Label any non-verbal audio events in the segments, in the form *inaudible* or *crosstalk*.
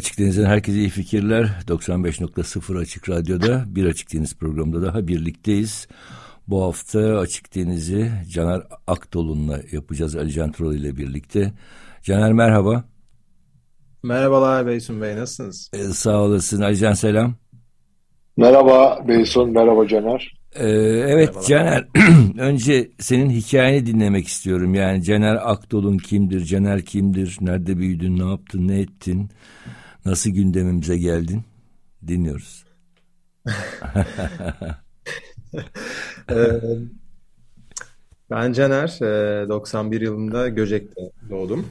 Açık Deniz'den herkese iyi fikirler. 95.0 Açık Radyo'da bir Açık Deniz programında daha birlikteyiz. Bu hafta Açık Deniz'i Caner Akdolun'la yapacağız Ali Can Tural ile birlikte. Caner merhaba. Merhabalar Beysun Bey nasılsınız? Ee, sağ olasın Ali Can selam. Merhaba Beysun, merhaba Caner. Ee, evet Merhabalar. Caner, *clears throat* önce senin hikayeni dinlemek istiyorum. Yani Caner Akdolun kimdir, Caner kimdir, nerede büyüdün, ne yaptın, ne ettin, nasıl gündemimize geldin? Dinliyoruz. *laughs* Ben Caner, 91 yılında Göcek'te doğdum.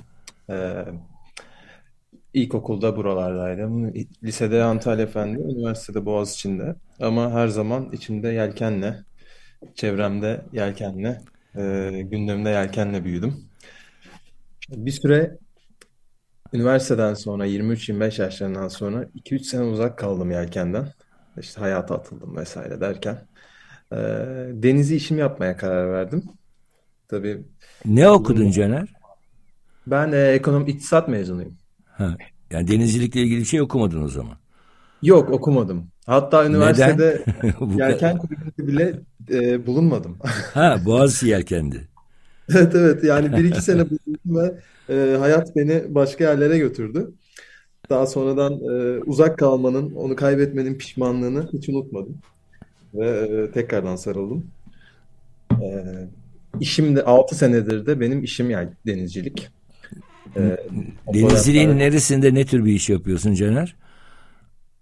İlkokulda buralardaydım. Lisede Antalya Efendi, üniversitede Boğaziçi'nde. Ama her zaman içimde yelkenle, çevremde yelkenle, gündemde yelkenle büyüdüm. Bir süre üniversiteden sonra 23-25 yaşlarından sonra 2-3 sene uzak kaldım yelkenden. İşte hayata atıldım vesaire derken. E, denizi işim yapmaya karar verdim. Tabii. Ne okudun Caner? Ben e, ekonomi iktisat mezunuyum. Ha, yani denizcilikle ilgili bir şey okumadın o zaman. Yok okumadım. Hatta üniversitede *laughs* yelken kulübünde bile e, bulunmadım. ha Boğaziçi yelkendi. *laughs* evet evet yani bir iki sene bulundum ve e, hayat beni başka yerlere götürdü. Daha sonradan e, uzak kalmanın, onu kaybetmenin pişmanlığını hiç unutmadım. Ve e, tekrardan sarıldım. E, işim de 6 senedir de benim işim yani denizcilik. Ee, Denizciliğin neresinde ne tür bir iş yapıyorsun Caner?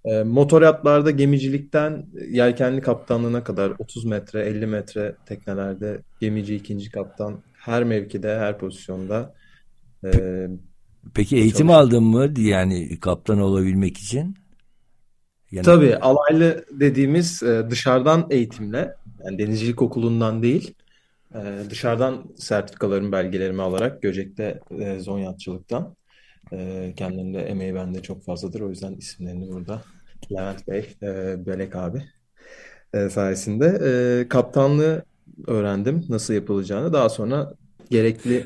E, motor yatlarda gemicilikten yelkenli kaptanlığına kadar 30 metre 50 metre teknelerde gemici ikinci kaptan her mevkide her pozisyonda. E, Peki eğitim çalıştım. aldın mı yani kaptan olabilmek için? Yani... Tabii alaylı dediğimiz e, dışarıdan eğitimle yani denizcilik okulundan değil ee, dışarıdan sertifikalarımı, belgelerimi alarak Göcek'te e, zonyatçılıktan e, kendilerinde emeği bende çok fazladır. O yüzden isimlerini burada Levent Bey, e, Belek abi e, sayesinde e, kaptanlığı öğrendim nasıl yapılacağını. Daha sonra gerekli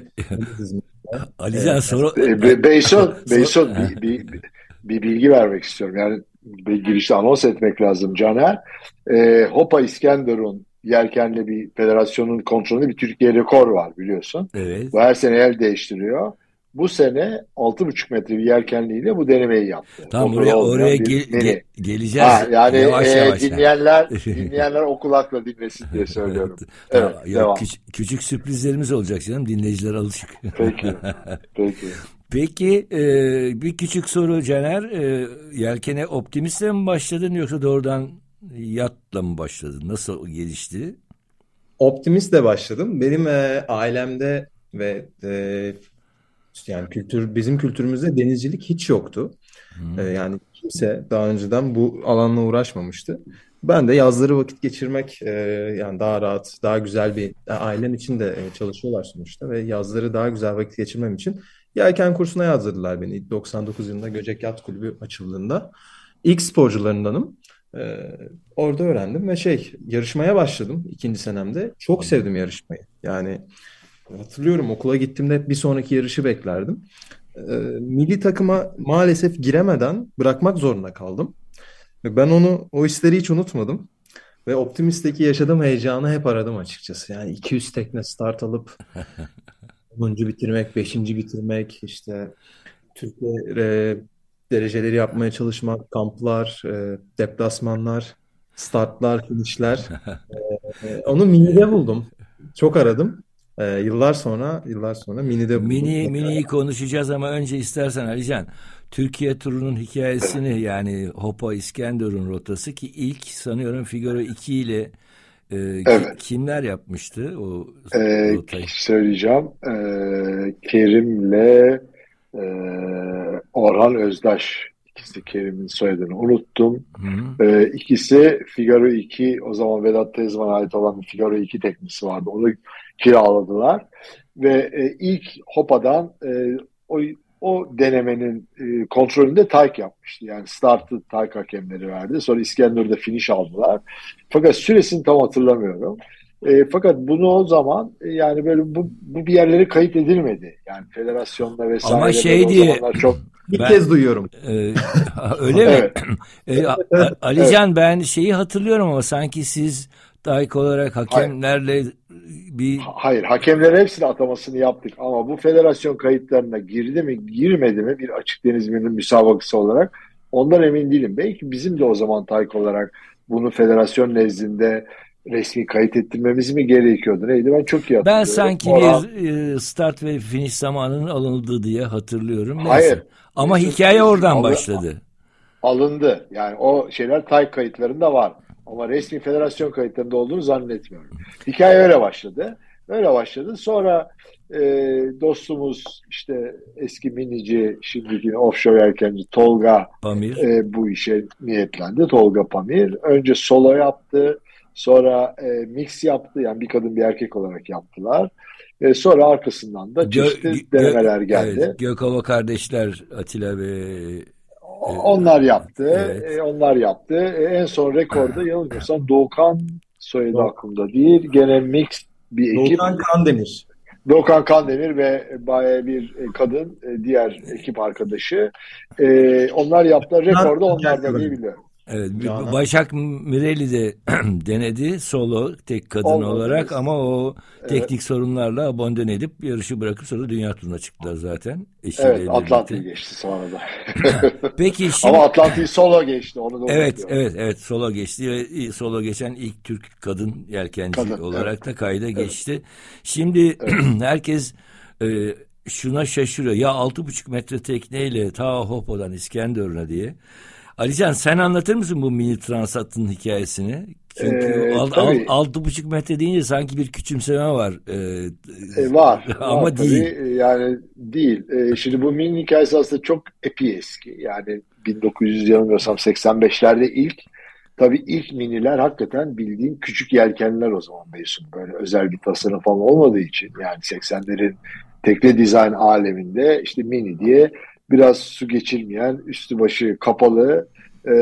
*laughs* Alican e, soru... Be Beyson, Beyson *laughs* bir, bir, bir bilgi vermek istiyorum. Yani bir girişte anons etmek lazım Caner. E, Hopa İskenderun yelkenli bir federasyonun kontrolünde bir Türkiye rekor var biliyorsun. Evet. Bu her sene el değiştiriyor. Bu sene 6,5 metre bir yelkenliyle bu denemeyi yaptı. Tamam oraya, oraya gel, ge, geleceğiz. Ha, yani yavaş e, yavaş dinleyenler *laughs* dinleyenler o kulakla dinlesin diye söylüyorum. tamam, evet, yok, küç, küçük sürprizlerimiz olacak canım. Dinleyiciler alışık. Peki. *laughs* Peki. Peki e, bir küçük soru Caner. E, yelkene optimistle mi başladın yoksa doğrudan yatla mı başladın? Nasıl gelişti? Optimistle başladım. Benim e, ailemde ve e, yani kültür bizim kültürümüzde denizcilik hiç yoktu. Hmm. E, yani kimse daha önceden bu alanla uğraşmamıştı. Ben de yazları vakit geçirmek e, yani daha rahat, daha güzel bir ailem için de e, çalışıyorlar sonuçta ve yazları daha güzel vakit geçirmem için yelken kursuna yazdırdılar beni. 99 yılında Göcek Yat Kulübü açıldığında. İlk sporcularındanım. Ee, orada öğrendim ve şey yarışmaya başladım ikinci senemde. Çok sevdim yarışmayı. Yani hatırlıyorum okula gittiğimde hep bir sonraki yarışı beklerdim. Ee, milli takıma maalesef giremeden bırakmak zorunda kaldım. Ben onu o hisleri hiç unutmadım. Ve Optimist'teki yaşadığım heyecanı hep aradım açıkçası. Yani 200 tekne start alıp *laughs* 10. bitirmek, 5. bitirmek, işte Türkiye dereceleri yapmaya çalışmak, kamplar, e, deplasmanlar, startlar, finişler. *laughs* e, onu minide buldum. Çok aradım. E, yıllar sonra, yıllar sonra minide. Mini, miniyi konuşacağız ama önce istersen Alican, Türkiye turunun hikayesini yani Hopa İskenderun rotası ki ilk sanıyorum Figaro 2 ile e, evet. kimler yapmıştı o ee, rotayı? Söyleyeceğim. Ee, Kerim'le e, Orhan Özdaş. İkisi Kerim'in soyadını unuttum. Hı E, ikisi Figaro 2 o zaman Vedat Tezman'a ait olan Figaro 2 teknisi vardı. Onu kiraladılar. Ve e, ilk Hopa'dan e, o, o denemenin e, kontrolünde Tayk yapmıştı. Yani startı Tayk hakemleri verdi. Sonra İskender'de finish aldılar. Fakat süresini tam hatırlamıyorum. E, fakat bunu o zaman e, yani böyle bu, bu bir yerlere kayıt edilmedi. Yani federasyonda vesaire. Ama şey diye çok bir ben, kez duyuyorum. E, *laughs* öyle mi? e, Alican ben şeyi hatırlıyorum ama sanki siz daik olarak hakemlerle Hayır. bir... Hayır, hakemler hepsini atamasını yaptık ama bu federasyon kayıtlarına girdi mi, girmedi mi bir açık deniz müsabakası olarak ondan emin değilim. Belki bizim de o zaman daik olarak bunu federasyon nezdinde resmi kayıt ettirmemiz mi gerekiyordu neydi ben çok iyi hatırlıyorum. Ben sanki Orhan... bir e, start ve finish zamanının alındığı diye hatırlıyorum. Neyse. Hayır. Ama hikaye oradan alın, başladı. Alındı. Yani o şeyler tay kayıtlarında var. Ama resmi federasyon kayıtlarında olduğunu zannetmiyorum. Hikaye öyle başladı. Öyle başladı. Sonra e, dostumuz işte eski minici, şimdiki offshore yelkenci Tolga Pamir. E, bu işe niyetlendi. Tolga Pamir. Önce solo yaptı. Sonra e, mix yaptı. Yani bir kadın bir erkek olarak yaptılar. E, sonra arkasından da çeşitli Gö denemeler geldi. Evet, Gökova kardeşler Atilla ve onlar yaptı. Evet. E, onlar yaptı. E, en son rekorda yanılmıyorsam Doğukan soyadı Doğukan. aklımda değil. Gene mix bir ekip. Doğukan Kandemir. Doğukan Kandemir ve baya bir kadın diğer ekip arkadaşı. onlar yaptılar. Rekorda onlar da diye biliyorum. Evet, Canan. Başak Mireli de *clears throat* denedi solo tek kadın Olmadı olarak ama o teknik evet. sorunlarla abandon edip yarışı bırakıp sonra dünya turuna çıktılar zaten. Evet Atlantik'i geçti sonra da. *laughs* Peki şimdi... Ama Atlantik'i solo geçti onu da Evet evet evet solo geçti ve solo geçen ilk Türk kadın yelkenci kadın, olarak evet. da kayda evet. geçti. Şimdi evet. *clears throat* herkes e, şuna şaşırıyor ya altı buçuk metre tekneyle ta Hopo'dan İskenderun'a diye. Alican sen anlatır mısın bu mini transatın hikayesini? Çünkü ee, alt, alt, altı buçuk metre deyince sanki bir küçümseme var. Ee, e, var. *laughs* ama var, değil. Tabii. Yani değil. Ee, şimdi bu mini hikayesi aslında çok epi eski. Yani 1900 yanılmıyorsam 85'lerde ilk Tabii ilk miniler hakikaten bildiğin küçük yelkenler o zaman Beysun. Böyle özel bir tasarım falan olmadığı için yani 80'lerin tekne dizayn aleminde işte mini diye biraz su geçirmeyen, üstü başı kapalı, e,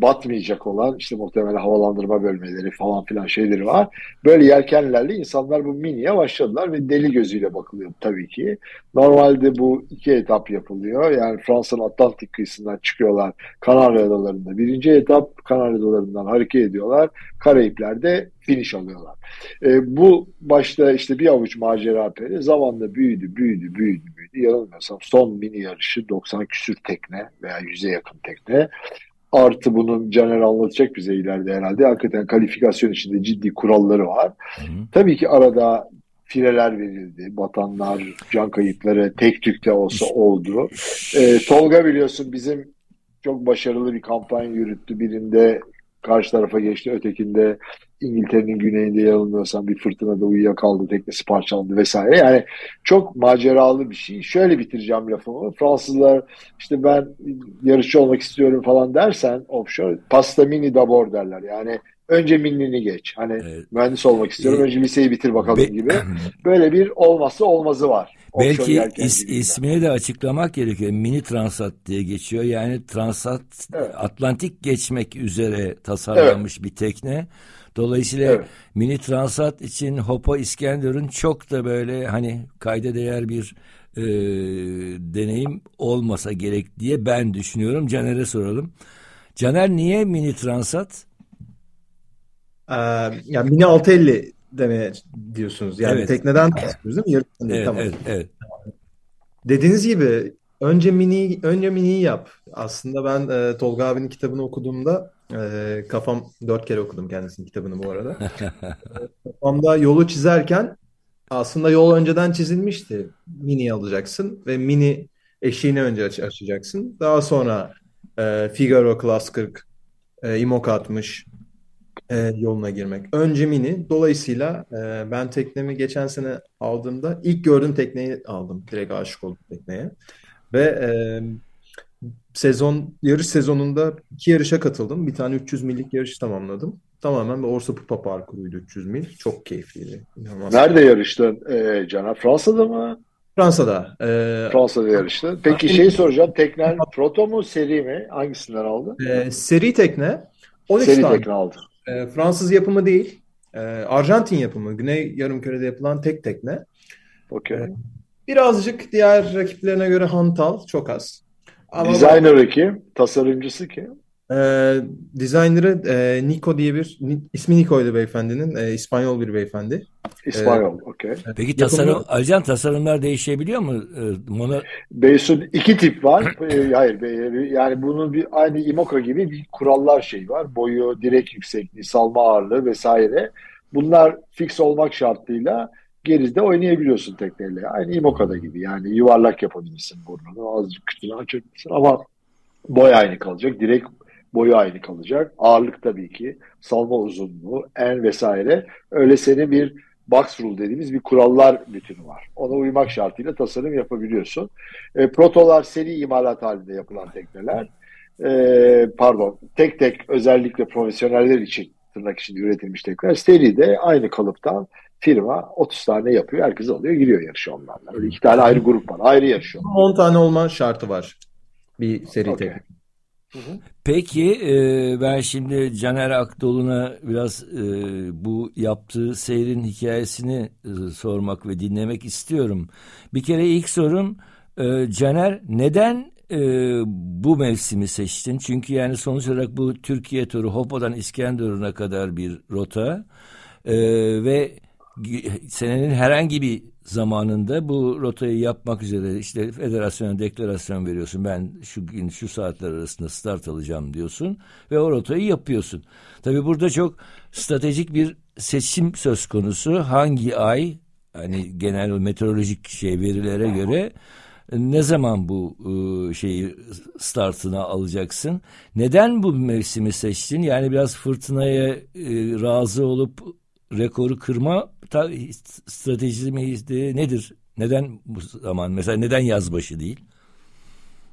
batmayacak olan işte muhtemelen havalandırma bölmeleri falan filan şeyleri var. Böyle yelkenlerle insanlar bu miniye başladılar ve deli gözüyle bakılıyor tabii ki. Normalde bu iki etap yapılıyor. Yani Fransa'nın Atlantik kıyısından çıkıyorlar Kanarya Adaları'nda. Birinci etap Kanarya Adaları'ndan hareket ediyorlar. Karayipler'de finish alıyorlar. E, bu başta işte bir avuç macera peri zamanla büyüdü, büyüdü, büyüdü, büyüdü. Yanılmıyorsam son mini yarışı 90 küsür tekne veya 100'e yakın tekne. Artı bunun Caner anlatacak bize ileride herhalde. Hakikaten kalifikasyon içinde ciddi kuralları var. Hı hı. Tabii ki arada fireler verildi. Batanlar, can kayıpları tek tükte olsa oldu. Ee, Tolga biliyorsun bizim çok başarılı bir kampanya yürüttü. Birinde karşı tarafa geçti, ötekinde İngiltere'nin güneyinde yanılmıyorsam bir fırtınada uyuyakaldı, teknesi parçalandı vesaire. Yani çok maceralı bir şey. Şöyle bitireceğim lafımı. Fransızlar işte ben yarışçı olmak istiyorum falan dersen offshore pasta mini dabor derler. Yani önce minini geç. Hani evet. mühendis olmak istiyorum. Önce liseyi bitir bakalım Be gibi. *laughs* Böyle bir olmazsa olmazı var. Belki is, ismini de açıklamak gerekiyor. Mini Transat diye geçiyor. Yani Transat evet. Atlantik geçmek üzere tasarlanmış evet. bir tekne. Dolayısıyla evet. mini transat için Hopa İskenderun çok da böyle hani kayda değer bir e, deneyim olmasa gerek diye ben düşünüyorum. Caner'e soralım. Caner niye mini transat? Ee, yani mini 650 demeye diyorsunuz. Yani evet. tekneden bahsediyoruz değil mi? Yarı evet, tamam. evet, evet. Dediğiniz gibi önce mini önce miniyi yap. Aslında ben e, Tolga abinin kitabını okuduğumda e, kafam dört kere okudum kendisinin kitabını bu arada. *laughs* Kafamda yolu çizerken aslında yol önceden çizilmişti. Mini alacaksın ve mini eşiğini önce aç açacaksın. Daha sonra e, Figaro Class 40, e, Imoca 60 e, yoluna girmek. Önce mini. Dolayısıyla e, ben teknemi geçen sene aldığımda ilk gördüğüm tekneyi aldım. Direkt aşık oldum tekneye. Ve e, sezon yarış sezonunda iki yarışa katıldım. Bir tane 300 millik yarış tamamladım. Tamamen bir Orsa Pupa parkuruydu 300 mil. Çok keyifliydi. İnanılmaz. Nerede yarıştın e, Caner? Fransa'da mı? Fransa'da. E, Fransa'da yarıştın. Peki şey soracağım. Teknen proto mu seri mi? Hangisinden aldın? E, seri tekne. 13 seri tane. tekne aldın. E, Fransız yapımı değil. E, Arjantin yapımı. Güney Yarımküre'de yapılan tek tekne. Okay. E, birazcık diğer rakiplerine göre hantal. Çok az. Ama Designer'ı kim? Tasarımcısı kim? E, designer'ı e, Nico diye bir ismi Nico'ydu beyefendinin. E, İspanyol bir beyefendi. İspanyol, e, okey. Peki tasarım, Alican tasarımlar değişebiliyor mu? E, mono... Beysun iki tip var. E, hayır, yani bunun bir aynı Imoca gibi bir kurallar şeyi var. Boyu, direk yüksekliği, salma ağırlığı vesaire. Bunlar fix olmak şartıyla geride oynayabiliyorsun tekneyle. Aynı Imoca'da gibi yani yuvarlak yapabilirsin burnunu azıcık kütüğünü açabilirsin ama boy aynı kalacak. Direkt boyu aynı kalacak. Ağırlık tabii ki, salma uzunluğu, en vesaire. Öyle senin bir box rule dediğimiz bir kurallar bütünü var. Ona uymak şartıyla tasarım yapabiliyorsun. E, protolar seri imalat halinde yapılan tekneler. E, pardon, tek tek özellikle profesyoneller için tırnak için üretilmiş tekneler. Seri de aynı kalıptan firma 30 tane yapıyor. Herkes alıyor giriyor yarışa onlarla. Öyle iki tane ayrı grup var. Ayrı yarışıyor. 10 tane olma şartı var. Bir seri okay. Peki e, ben şimdi Caner Akdolun'a biraz e, bu yaptığı seyrin hikayesini e, sormak ve dinlemek istiyorum. Bir kere ilk sorum e, Caner neden e, bu mevsimi seçtin? Çünkü yani sonuç olarak bu Türkiye turu Hopo'dan İskenderun'a kadar bir rota e, ve senenin herhangi bir zamanında bu rotayı yapmak üzere işte federasyona deklarasyon veriyorsun. Ben şu gün şu saatler arasında start alacağım diyorsun ve o rotayı yapıyorsun. Tabii burada çok stratejik bir seçim söz konusu. Hangi ay hani genel meteorolojik şey verilere göre ne zaman bu ıı, şeyi startına alacaksın? Neden bu mevsimi seçtin? Yani biraz fırtınaya ıı, razı olup rekoru kırma ta, stratejisi miydi nedir? Neden bu zaman? Mesela neden yazbaşı değil?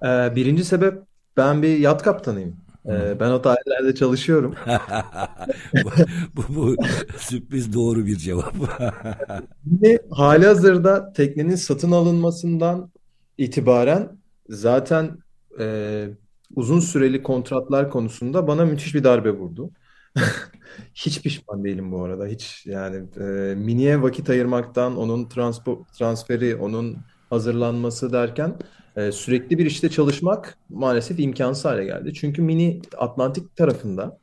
Ee, birinci sebep ben bir yat kaptanıyım. Ee, ben o tarihlerde çalışıyorum. *laughs* bu, bu, bu sürpriz doğru bir cevap. *laughs* Şimdi hali hazırda teknenin satın alınmasından itibaren zaten e, uzun süreli kontratlar konusunda bana müthiş bir darbe vurdu. *laughs* Hiç pişman değilim bu arada. Hiç yani e, Mini'ye vakit ayırmaktan, onun transpo, transferi, onun hazırlanması derken e, sürekli bir işte çalışmak maalesef imkansız hale geldi. Çünkü Mini Atlantik tarafında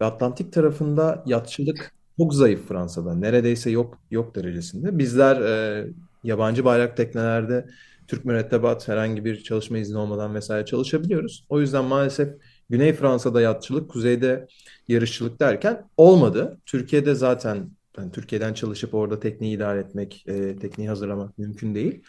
ve Atlantik tarafında yatçılık çok zayıf Fransa'da. Neredeyse yok yok derecesinde. Bizler e, yabancı bayrak teknelerde Türk mürettebat herhangi bir çalışma izni olmadan vesaire çalışabiliyoruz. O yüzden maalesef Güney Fransa'da yatçılık, kuzeyde yarışçılık derken olmadı. Türkiye'de zaten yani Türkiye'den çalışıp orada tekniği idare etmek, e, tekniği hazırlamak mümkün değil.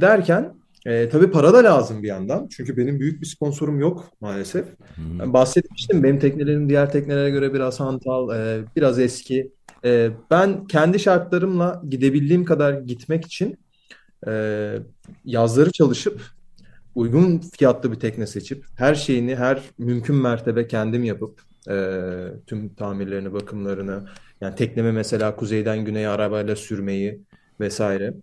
Derken e, tabii para da lazım bir yandan. Çünkü benim büyük bir sponsorum yok maalesef. Hmm. Ben bahsetmiştim benim teknelerim diğer teknelere göre biraz hantal, e, biraz eski. E, ben kendi şartlarımla gidebildiğim kadar gitmek için e, yazları çalışıp uygun fiyatlı bir tekne seçip her şeyini her mümkün mertebe kendim yapıp e, tüm tamirlerini, bakımlarını yani tekneme mesela kuzeyden güneye arabayla sürmeyi vesaire.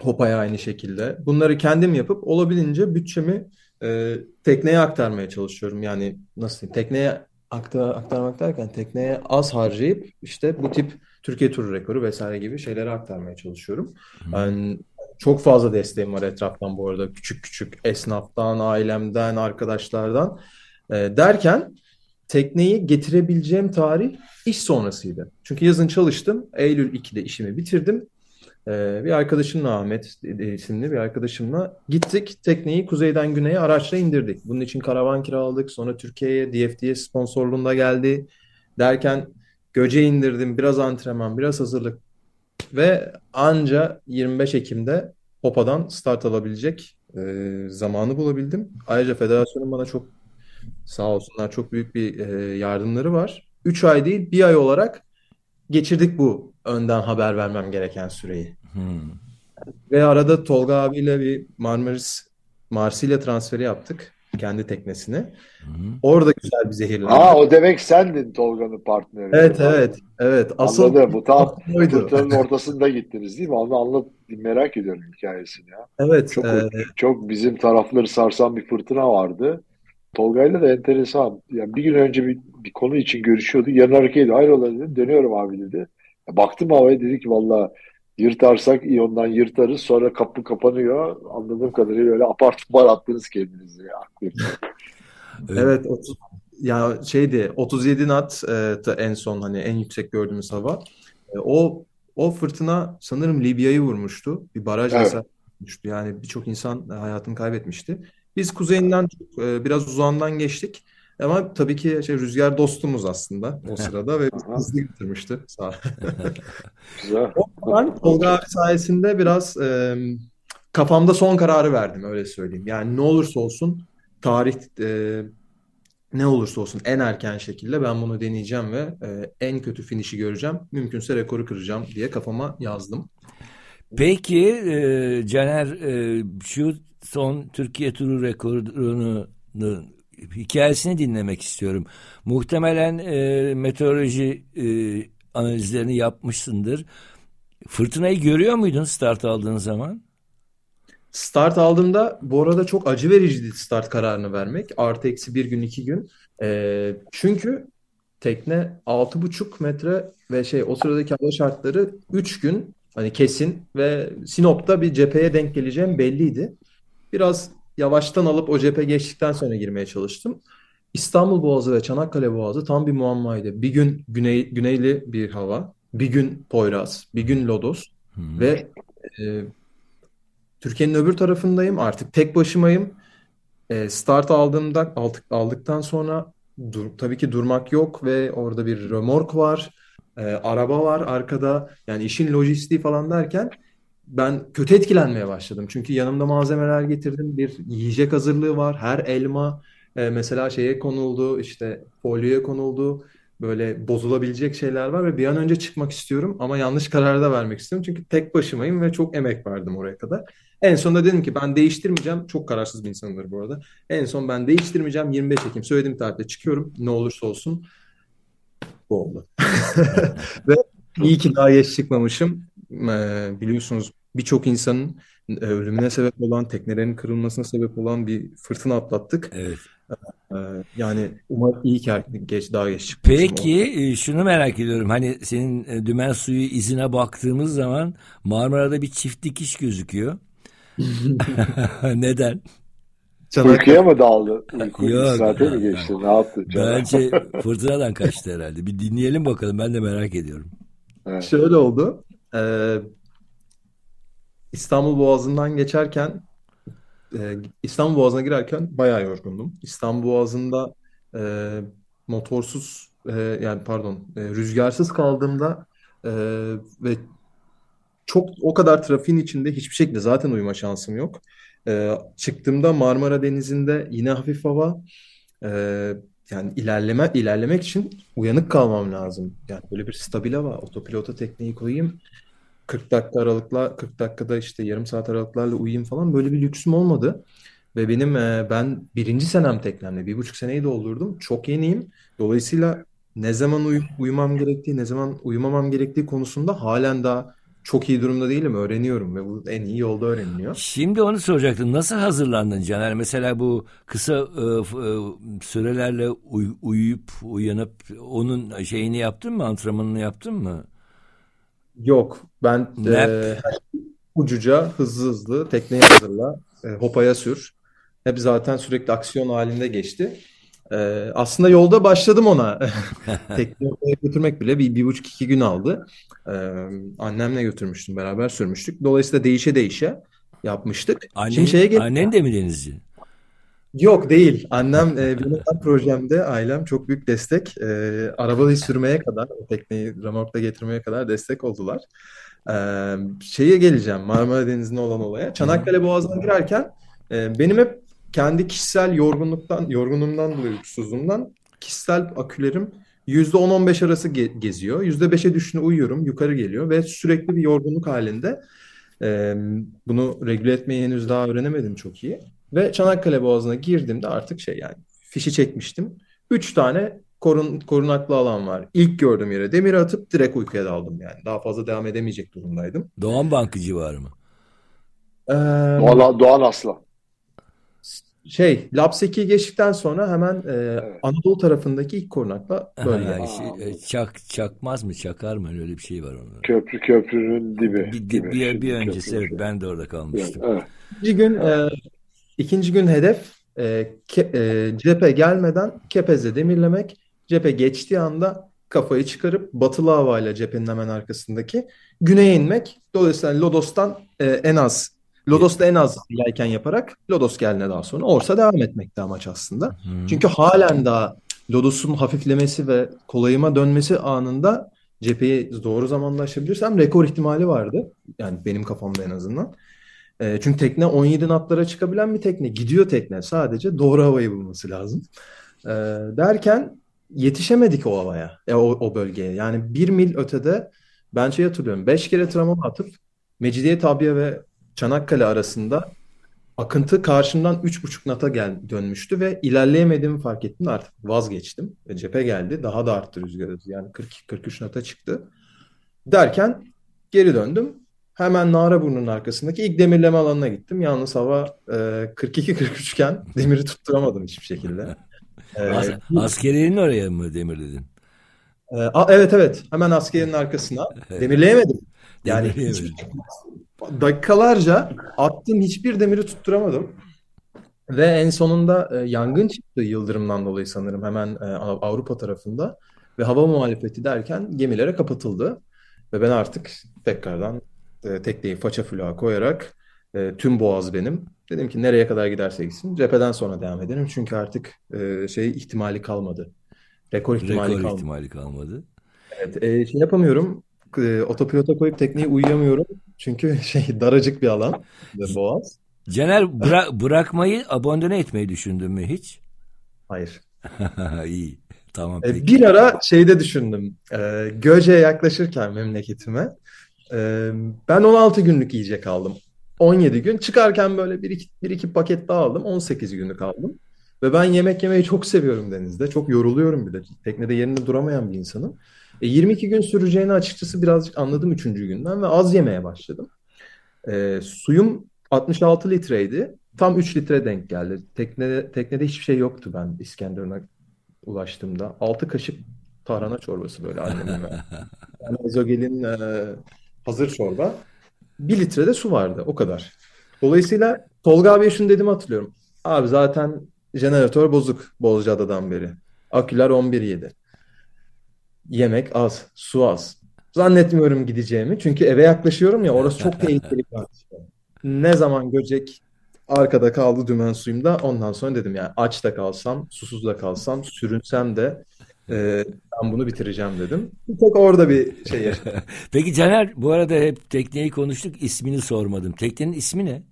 Hopa'ya aynı şekilde. Bunları kendim yapıp olabildiğince bütçemi e, tekneye aktarmaya çalışıyorum. Yani nasıl diyeyim? Tekneye aktar, aktarmak derken tekneye az harcayıp işte bu tip Türkiye turu rekoru vesaire gibi şeyleri aktarmaya çalışıyorum. Yani çok fazla desteğim var etraftan bu arada. Küçük küçük esnaftan, ailemden, arkadaşlardan. E, derken tekneyi getirebileceğim tarih iş sonrasıydı. Çünkü yazın çalıştım. Eylül 2'de işimi bitirdim. Ee, bir arkadaşımla Ahmet isimli bir arkadaşımla gittik. Tekneyi kuzeyden güneye araçla indirdik. Bunun için karavan kiraladık. Sonra Türkiye'ye DFDS sponsorluğunda geldi. Derken Göce indirdim. Biraz antrenman, biraz hazırlık. Ve anca 25 Ekim'de Popa'dan start alabilecek e, zamanı bulabildim. Ayrıca federasyonun bana çok Sağ olsunlar çok büyük bir e, yardımları var. 3 ay değil bir ay olarak geçirdik bu önden haber vermem gereken süreyi. Hmm. Ve arada Tolga abiyle bir Marmaris Marsilya transferi yaptık kendi teknesini. Orada güzel bir zehirlenme. Aa o demek sendin Tolga'nın partneri. Evet evet evet. Asıl Anladım. Bu tam oydu. fırtınanın ortasında gittiniz değil mi? Onu anlat, merak ediyorum hikayesini ya. Evet. Çok e, çok bizim tarafları sarsan bir fırtına vardı. Tolga'yla da enteresan. Yani bir gün önce bir, bir konu için görüşüyorduk. Yarın hareketi hayrola dedim. Dönüyorum abi dedi. Ya baktım havaya dedi ki valla yırtarsak iyi ondan yırtarız. Sonra kapı kapanıyor. Anladığım kadarıyla öyle apar topar attınız kendinizi ya. Evet, 30, ya şeydi 37 knot e, en son hani en yüksek gördüğümüz hava. E, o o fırtına sanırım Libya'yı vurmuştu. Bir baraj Evet. hasar olmuştu. Yani birçok insan hayatını kaybetmişti. Biz kuzeyinden e, biraz uzağından geçtik. Ama tabii ki şey rüzgar dostumuz aslında o sırada ve hızlı getirmişti. Sağ Güzel. *laughs* Ben Tolga abi sayesinde biraz e, kafamda son kararı verdim öyle söyleyeyim. Yani ne olursa olsun tarih e, ne olursa olsun en erken şekilde ben bunu deneyeceğim ve e, en kötü finişi göreceğim. Mümkünse rekoru kıracağım diye kafama yazdım. Peki e, Caner e, şu son Türkiye turu rekorunu hikayesini dinlemek istiyorum. Muhtemelen e, meteoroloji e, analizlerini yapmışsındır. Fırtınayı görüyor muydun start aldığın zaman? Start aldığımda bu arada çok acı vericiydi start kararını vermek. Artı eksi bir gün iki gün. E, çünkü tekne altı buçuk metre ve şey o sıradaki hava şartları üç gün hani kesin ve Sinop'ta bir cepheye denk geleceğim belliydi. Biraz yavaştan alıp o cephe geçtikten sonra girmeye çalıştım. İstanbul Boğazı ve Çanakkale Boğazı tam bir muammaydı. Bir gün güney, güneyli bir hava, bir gün Poyraz, bir gün Lodos ve e, Türkiye'nin öbür tarafındayım. Artık tek başımayım. E, start aldığımda aldık, aldıktan sonra dur, tabii ki durmak yok ve orada bir römork var. E, araba var arkada. Yani işin lojistiği falan derken ben kötü etkilenmeye başladım. Çünkü yanımda malzemeler getirdim. Bir yiyecek hazırlığı var. Her elma e, mesela şeye konuldu, işte folyoya konuldu. Böyle bozulabilecek şeyler var ve bir an önce çıkmak istiyorum ama yanlış karar da vermek istiyorum. Çünkü tek başımayım ve çok emek verdim oraya kadar. En sonunda dedim ki ben değiştirmeyeceğim. Çok kararsız bir insanımdır bu arada. En son ben değiştirmeyeceğim. 25 Ekim söylediğim tarihte çıkıyorum. Ne olursa olsun. Bu oldu. *laughs* Ve iyi ki daha geç çıkmamışım. Ee, biliyorsunuz birçok insanın e, ölümüne sebep olan, teknelerin kırılmasına sebep olan bir fırtına atlattık. Evet. Ee, yani umarım iyi ki geç, daha geç çıkmışım. Peki e, şunu merak ediyorum. Hani senin e, dümen suyu izine baktığımız zaman Marmara'da bir çift dikiş gözüküyor. *laughs* Neden? Çanakkale Uykuya mı daldı? Uyku Yok. saate mi geçti? Ne yaptı? Bence *laughs* fırtınadan kaçtı herhalde. Bir dinleyelim bakalım. Ben de merak ediyorum. Evet. Şöyle oldu. Ee, İstanbul Boğazı'ndan geçerken e, İstanbul Boğazı'na girerken bayağı yorgundum. İstanbul Boğazı'nda e, motorsuz e, yani pardon e, rüzgarsız kaldığımda e, ve çok o kadar trafiğin içinde hiçbir şekilde zaten uyuma şansım yok. E, çıktığımda Marmara Denizi'nde yine hafif hava. E, yani ilerleme ilerlemek için uyanık kalmam lazım. Yani böyle bir stabil hava, otopilota tekneyi koyayım. 40 dakika aralıkla 40 dakikada işte yarım saat aralıklarla uyuyayım falan böyle bir lüksüm olmadı. Ve benim e, ben birinci senem teknemde bir buçuk seneyi doldurdum. Çok yeniyim. Dolayısıyla ne zaman uy- uyumam gerektiği, ne zaman uyumamam gerektiği konusunda halen daha çok iyi durumda değilim. Öğreniyorum ve bu en iyi yolda öğreniliyor. Şimdi onu soracaktım. Nasıl hazırlandın Caner? Mesela bu kısa e, e, sürelerle uy- uyuyup uyanıp onun şeyini yaptın mı? Antrenmanını yaptın mı? Yok, ben Nap. e, ucuca hızlı hızlı tekneyi hazırla, e, hopaya sür. Hep zaten sürekli aksiyon halinde geçti. E, aslında yolda başladım ona. *laughs* Tekneyi oraya götürmek bile bir, bir buçuk iki gün aldı. E, annemle götürmüştüm, beraber sürmüştük. Dolayısıyla değişe değişe yapmıştık. Annen, Şimdi şeye annen de mi denizci? Yok değil. Annem e, benim projemde ailem çok büyük destek. E, arabayı sürmeye kadar, tekneyi remorkla getirmeye kadar destek oldular. E, şeye geleceğim Marmara Denizi'ne olan olaya. Çanakkale Boğazı'na girerken e, benim hep kendi kişisel yorgunluktan, yorgunluğumdan dolayı uykusuzluğumdan kişisel akülerim %10-15 arası ge- geziyor. %5'e düşüne uyuyorum, yukarı geliyor ve sürekli bir yorgunluk halinde. E, bunu regüle etmeyi henüz daha öğrenemedim çok iyi. Ve Çanakkale Boğazı'na girdiğimde artık şey yani fişi çekmiştim. Üç tane korun, korunaklı alan var. İlk gördüğüm yere demir atıp direkt uykuya daldım yani. Daha fazla devam edemeyecek durumdaydım. Doğan Bankı civarı mı? Ee, Doğan, Doğan Aslan. şey Lapseki'yi geçtikten sonra hemen e, Anadolu tarafındaki ilk korunakla. Ha, şey, e, çak çakmaz mı çakar mı öyle bir şey var onun. Köprü köprünün dibi. Bir, gibi. bir, bir öncesi evet ben de orada kalmıştım. Evet. İkinci gün e, ikinci gün hedef e, ke- e, cephe gelmeden Kepez'de demirlemek. Cephe geçtiği anda kafayı çıkarıp batılı havayla cephenin hemen arkasındaki güneye inmek. Dolayısıyla Lodos'tan e, en az Lodos'ta en az yelken yaparak Lodos gelene daha sonra Ors'a devam etmekti amaç aslında. Hı. Çünkü halen daha Lodos'un hafiflemesi ve kolayıma dönmesi anında cepheyi doğru zamanda aşabilirsem rekor ihtimali vardı. Yani benim kafamda en azından. E, çünkü tekne 17 knotlara çıkabilen bir tekne. Gidiyor tekne. Sadece doğru havayı bulması lazım. E, derken yetişemedik o havaya, e, o, o bölgeye. Yani bir mil ötede ben şey hatırlıyorum. Beş kere tramvay atıp Mecidiye Tabiye ve Çanakkale arasında akıntı karşımdan üç buçuk nata gel dönmüştü ve ilerleyemediğimi fark ettim. Artık vazgeçtim. Cephe geldi. Daha da arttı rüzgar hızı. Yani 42-43 nata çıktı. Derken geri döndüm. Hemen Naraburnu'nun arkasındaki ilk demirleme alanına gittim. Yalnız hava e, 42-43 iken *laughs* demiri tutturamadım hiçbir şekilde. *laughs* E, As askeriyenin oraya mı demirledin? e, a- evet evet hemen askerinin arkasına *laughs* demirleyemedim. Yani hiçbir- dakikalarca attığım hiçbir demiri tutturamadım. Ve en sonunda e, yangın çıktı yıldırımdan dolayı sanırım hemen e, Av- Avrupa tarafında. Ve hava muhalefeti derken gemilere kapatıldı. Ve ben artık tekrardan e, tekneyi faça fluğa koyarak e, tüm boğaz benim. Dedim ki nereye kadar giderse gitsin cepheden sonra devam edelim. Çünkü artık e, şey ihtimali kalmadı. Rekor ihtimali Rekor kalmadı. ihtimali kalmadı. Evet, e, şey yapamıyorum. E, otopilota koyup tekneyi uyuyamıyorum. Çünkü *laughs* şey daracık bir alan ve boğaz. Caner bıra- bırakmayı abandone etmeyi düşündün mü hiç? Hayır. *laughs* İyi. Tamam E, peki. bir ara şeyde düşündüm. E, Göce'ye yaklaşırken memleketime e, ben 16 günlük yiyecek aldım. 17 gün. Çıkarken böyle bir iki, bir iki paket daha aldım. 18 günlük aldım. Ve ben yemek yemeyi çok seviyorum denizde. Çok yoruluyorum bir de. Teknede yerinde duramayan bir insanım. E, 22 gün süreceğini açıkçası birazcık anladım 3. günden ve az yemeye başladım. E, suyum 66 litreydi. Tam 3 litre denk geldi. Teknede, teknede hiçbir şey yoktu ben İskenderun'a ulaştığımda. 6 kaşık tarhana çorbası böyle annemin. Yani *laughs* Ezogel'in e, hazır çorba. 1 litre de su vardı. O kadar. Dolayısıyla Tolga abiye şunu dedim hatırlıyorum. Abi zaten jeneratör bozuk Bozcaada'dan beri. Aküler 11.7. Yemek az, su az. Zannetmiyorum gideceğimi. Çünkü eve yaklaşıyorum ya orası çok tehlikeli bir. Ne zaman Göcek arkada kaldı dümen suyumda ondan sonra dedim yani aç da kalsam, susuz da kalsam, sürünsem de e, ben bunu bitireceğim dedim. Bir tek orada bir şey yaşadım. *laughs* Peki Caner bu arada hep tekneyi konuştuk ismini sormadım. Teknenin ismi ne?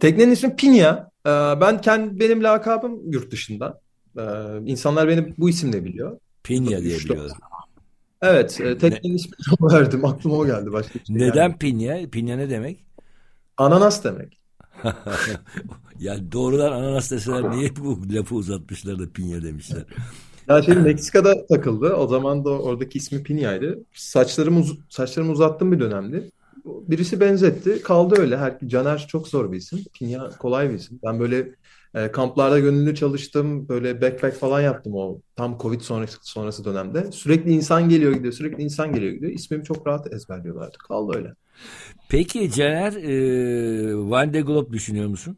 Teknenin ismi Pinya. Ee, ben kendi benim lakabım yurt dışında. Ee, insanlar beni bu isimle biliyor. Pinya diye biliyorlar. Evet, e, teknenin ismini *laughs* verdim. Aklıma o geldi. Başka bir şey Neden gelmedi. pinya? Pinya ne demek? Ananas demek. *laughs* Yani doğrudan ananas deseler niye bu lafı uzatmışlar da pinya demişler. Ya şey Meksika'da takıldı. O zaman da oradaki ismi Pinya'ydı. Saçlarımı uz saçlarımı uzattım bir dönemdi. Birisi benzetti. Kaldı öyle. Her Caner çok zor bir isim. Pinya kolay bir isim. Ben böyle e, kamplarda gönüllü çalıştım. Böyle backpack falan yaptım o tam Covid sonrası, sonrası dönemde. Sürekli insan geliyor gidiyor. Sürekli insan geliyor gidiyor. İsmimi çok rahat ezberliyorlardı. Kaldı öyle. Peki Caner e, Van de Globe düşünüyor musun?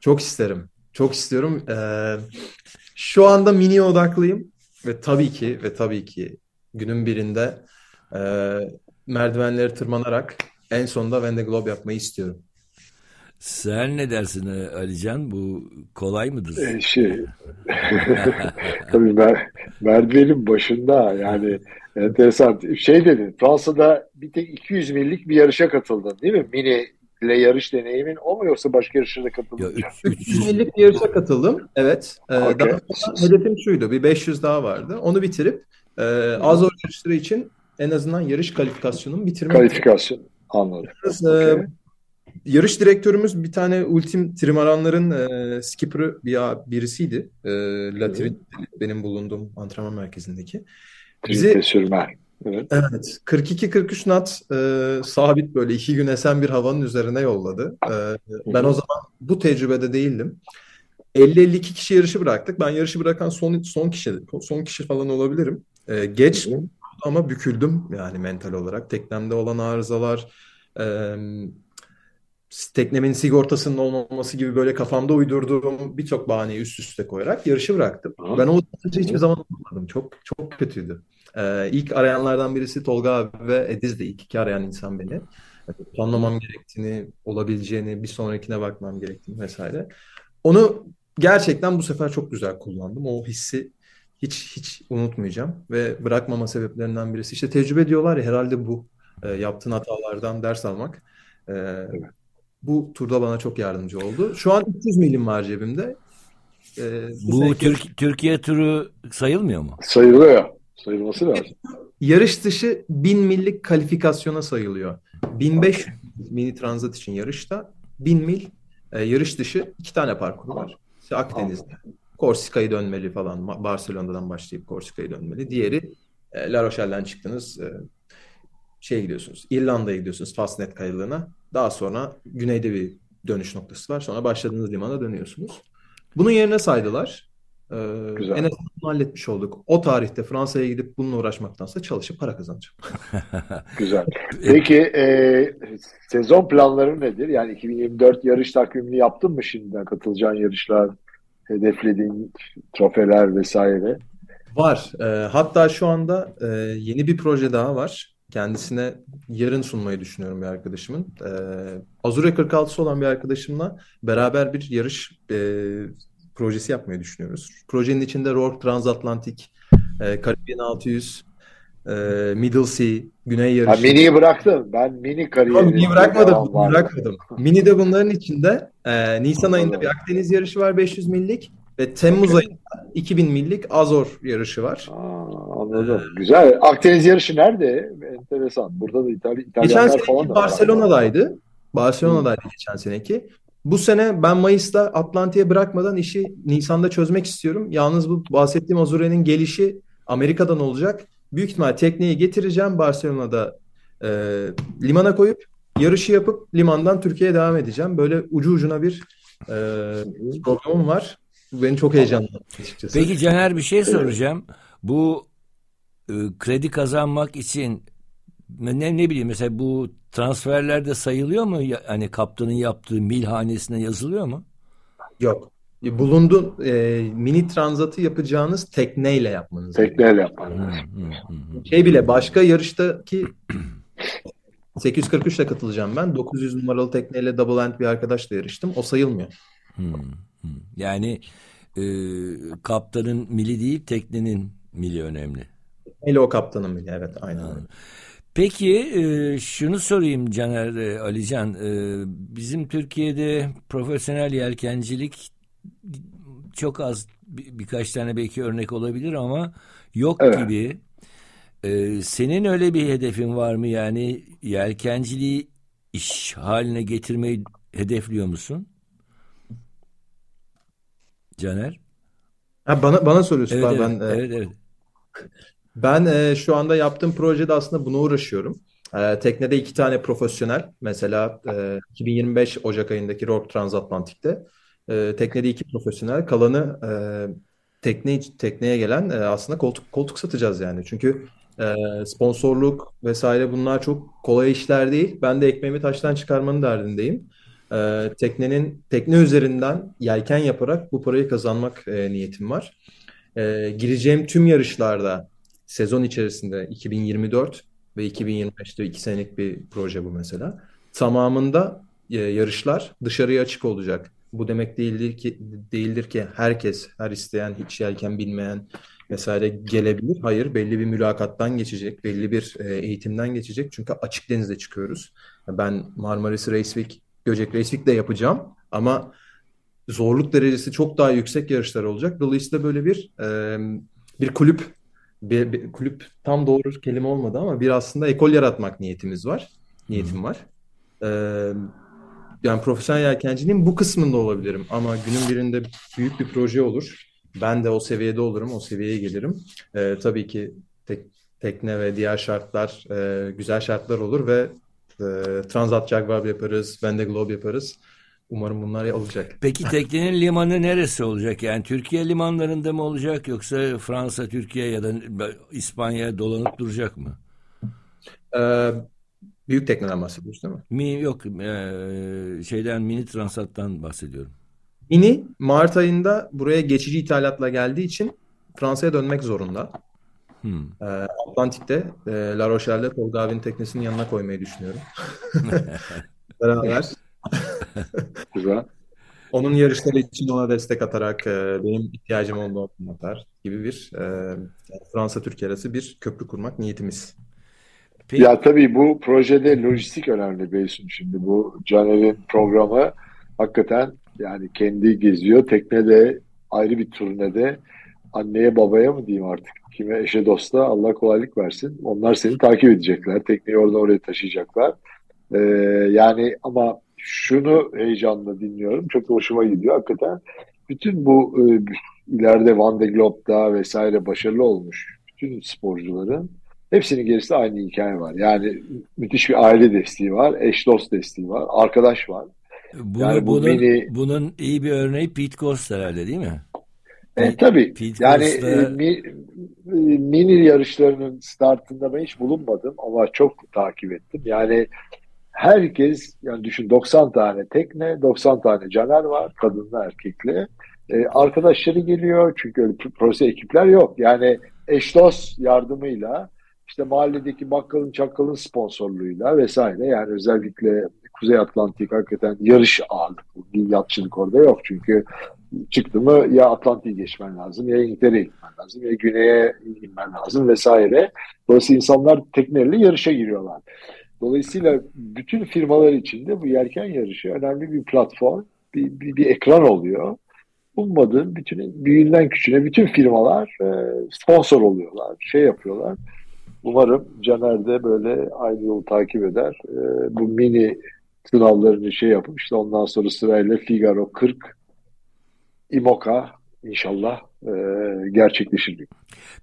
Çok isterim. Çok istiyorum. Ee, şu anda mini odaklıyım ve tabii ki ve tabii ki günün birinde e, merdivenleri tırmanarak en sonunda Vendée Globe yapmayı istiyorum. Sen ne dersin e, Alican? Bu kolay mıdır? E, şey *laughs* tabii mer merdivenin başında yani enteresan şey dedin Fransa'da bir tek 200 millik bir yarışa katıldın değil mi? Mini ile yarış deneyimin o mu yoksa başka yarışlara katıldın Ya, mı? üç- 300 300 millik bir yarışa katıldım. Evet. Ee, Okey. daha hedefim şuydu. Bir 500 daha vardı. Onu bitirip e, Azor yarışları için en azından yarış kalifikasyonunu bitirmek Kalifikasyon anladım. Biraz, e, Okey. yarış direktörümüz bir tane Ultim Trimaranların e, skipper'ı bir birisiydi. E, Latrin benim bulunduğum antrenman merkezindeki. Bizi, sürme. Evet. evet 42-43 knot e, sabit böyle iki gün esen bir havanın üzerine yolladı. E, ben o zaman bu tecrübede değildim. 50-52 kişi yarışı bıraktık. Ben yarışı bırakan son son kişi son kişi falan olabilirim. E, geç Hı-hı. ama büküldüm yani mental olarak. Teknemde olan arızalar, e, teknemin sigortasının olmaması gibi böyle kafamda uydurduğum birçok bahaneyi üst üste koyarak yarışı bıraktım. Hı-hı. Ben o hiçbir zaman unutmadım. Çok çok kötüydü. Ee, ilk arayanlardan birisi Tolga abi ve Ediz de ilk iki arayan insan beni. Planlamam gerektiğini, olabileceğini, bir sonrakine bakmam gerektiğini vesaire. Onu gerçekten bu sefer çok güzel kullandım. O hissi hiç hiç unutmayacağım ve bırakmama sebeplerinden birisi işte tecrübe diyorlar ya herhalde bu e, yaptığın hatalardan ders almak. E, bu turda bana çok yardımcı oldu. Şu an 300 milim var cebimde. E, bu bu Türk, Türkiye turu sayılmıyor mu? Sayılıyor. Sayılması lazım. Yarış dışı 1000 millik kalifikasyona sayılıyor. 1500 mini transit için yarışta 1000 mil e, yarış dışı iki tane parkuru var. İşte Akdeniz'de. Korsika'yı dönmeli falan. Barcelona'dan başlayıp Korsika'yı dönmeli. Diğeri e, La Rochelle'den çıktınız. E, şey gidiyorsunuz. İrlanda'ya gidiyorsunuz Fastnet kayalığına. Daha sonra güneyde bir dönüş noktası var. Sonra başladığınız limana dönüyorsunuz. Bunun yerine saydılar. Ee, Güzel. En azından bunu halletmiş olduk. O tarihte Fransa'ya gidip bununla uğraşmaktansa çalışıp para kazanacağım. *laughs* Güzel. *laughs* Peki e, sezon planları nedir? Yani 2024 yarış takvimini yaptın mı şimdiden katılacağın yarışlar, hedeflediğin trofeler vesaire? Var. E, hatta şu anda e, yeni bir proje daha var. Kendisine yarın sunmayı düşünüyorum bir arkadaşımın. E, Azure 46'sı olan bir arkadaşımla beraber bir yarış e, projesi yapmayı düşünüyoruz. Projenin içinde Rourke Transatlantik, e, Caribbean 600, e, Middle Sea, Güney Yarışı. Ha, mini'yi bıraktım. Ben mini kariyerim. Mini bırakmadım. Bırakmadım. Mini de bunların içinde e, Nisan ayında bir Akdeniz yarışı var 500 millik ve Temmuz ayında 2000 millik Azor yarışı var. Aa, anladım. Ee, Güzel. Akdeniz yarışı nerede? Enteresan. Burada da İtalya, İtalyanlar geçen falan da Barcelona'daydı. Barcelona'daydı geçen seneki. Bu sene ben Mayıs'ta Atlantik'e bırakmadan işi Nisan'da çözmek istiyorum. Yalnız bu bahsettiğim Azure'nin gelişi Amerika'dan olacak. Büyük ihtimal tekneyi getireceğim Barcelona'da e, limana koyup yarışı yapıp limandan Türkiye'ye devam edeceğim. Böyle ucu ucuna bir e, programım var. Bu beni çok heyecanlandırdı açıkçası. Peki Caner bir şey soracağım. Bu e, kredi kazanmak için ne, ne bileyim mesela bu transferlerde sayılıyor mu? Hani kaptanın yaptığı mil hanesine yazılıyor mu? Yok. E, bulundu e, mini transatı yapacağınız tekneyle yapmanız. Tekneyle yapmanız. Şey bile başka yarıştaki *clears throat* 843 ile katılacağım ben. 900 numaralı tekneyle double end bir arkadaşla yarıştım. O sayılmıyor. Yani e, kaptanın mili değil teknenin mili önemli. Tekneyle o kaptanın mili evet aynen öyle. Peki e, şunu sorayım Caner e, Alican. E, bizim Türkiye'de profesyonel yelkencilik çok az birkaç tane belki örnek olabilir ama yok evet. gibi. Senin öyle bir hedefin var mı? Yani yelkenciliği iş haline getirmeyi hedefliyor musun? Caner? Ha, bana bana soruyorsun. Evet, ben, evet, evet, evet. Ben e, şu anda yaptığım projede aslında buna uğraşıyorum. E, teknede iki tane profesyonel. Mesela e, 2025 Ocak ayındaki Rock Transatlantik'te e, teknede iki profesyonel. Kalanı e, tekne tekneye gelen e, aslında koltuk koltuk satacağız yani. Çünkü e, sponsorluk vesaire bunlar çok kolay işler değil. Ben de ekmeğimi taştan çıkarmanın derdindeyim. E, teknenin tekne üzerinden yelken yaparak bu parayı kazanmak e, niyetim var. E, gireceğim tüm yarışlarda sezon içerisinde 2024 ve 2025'te iki senelik bir proje bu mesela. Tamamında e, yarışlar dışarıya açık olacak. Bu demek değildir ki değildir ki herkes, her isteyen, hiç yelken bilmeyen vesaire gelebilir. Hayır, belli bir mülakattan geçecek, belli bir e, eğitimden geçecek. Çünkü açık denizde çıkıyoruz. Ben Marmaris Raceway, Göcek Raceway de yapacağım ama zorluk derecesi çok daha yüksek yarışlar olacak. Dolayısıyla böyle bir e, bir kulüp bir, bir kulüp tam doğru kelime olmadı ama bir aslında ekol yaratmak niyetimiz var. Niyetim var. Ee, yani profesyonel yelkenciliğin bu kısmında olabilirim ama günün birinde büyük bir proje olur. Ben de o seviyede olurum, o seviyeye gelirim. Ee, tabii ki tek, tekne ve diğer şartlar e, güzel şartlar olur ve e, Transat Jaguar yaparız, Vendée Globe yaparız. Umarım bunlar olacak. Peki *laughs* teknenin limanı neresi olacak? Yani Türkiye limanlarında mı olacak yoksa Fransa, Türkiye ya da İspanya dolanıp duracak mı? Ee, büyük tekneden bahsediyoruz değil mi? Mi, yok e, şeyden mini transattan bahsediyorum. Mini Mart ayında buraya geçici ithalatla geldiği için Fransa'ya dönmek zorunda. Hmm. Ee, Atlantik'te e, La Rochelle'de Tolga teknesinin yanına koymayı düşünüyorum. *laughs* *laughs* Beraber. Güzel. Onun yarışları için ona destek atarak e, benim ihtiyacım olduğu atar gibi bir e, Fransa-Türkiye arası bir köprü kurmak niyetimiz. Peki. Ya tabii bu projede lojistik önemli Beysun şimdi bu Caner'in programı hakikaten yani kendi geziyor teknede ayrı bir turnede anneye babaya mı diyeyim artık kime eşe dosta Allah kolaylık versin. Onlar seni takip edecekler. Tekneyi oradan oraya taşıyacaklar. Ee, yani ama şunu heyecanla dinliyorum. Çok hoşuma gidiyor hakikaten. Bütün bu e, ileride Van de Globe'da vesaire başarılı olmuş bütün sporcuların hepsinin gerisinde aynı hikaye var. Yani müthiş bir aile desteği var, eş dost desteği var, arkadaş var. Bunu, yani bu bunun, beni... bunun iyi bir örneği Pete Cost herhalde değil mi? E, tabii. Pete yani Cost'da... e, mi, mini yarışlarının startında ben hiç bulunmadım ama çok takip ettim. Yani herkes yani düşün 90 tane tekne, 90 tane caner var kadınla erkekli. E, arkadaşları geliyor çünkü öyle profesyonel ekipler yok. Yani eş dost yardımıyla işte mahalledeki bakkalın çakkalın sponsorluğuyla vesaire yani özellikle Kuzey Atlantik hakikaten yarış ağırlıklı bir yatçılık orada yok çünkü çıktı mı ya Atlantik'i geçmen lazım ya İngiltere'ye gitmen lazım ya Güney'e inmen lazım vesaire. Dolayısıyla insanlar teknelerle yarışa giriyorlar. Dolayısıyla bütün firmalar içinde bu yelken yarışı önemli bir platform, bir, bir, bir ekran oluyor. Ummadığım bütün büyüğünden küçüğüne bütün firmalar e, sponsor oluyorlar, şey yapıyorlar. Umarım Caner de böyle aynı yolu takip eder. E, bu mini sınavlarını şey yapıp işte ondan sonra sırayla Figaro 40, Imoca inşallah e, gerçekleşir.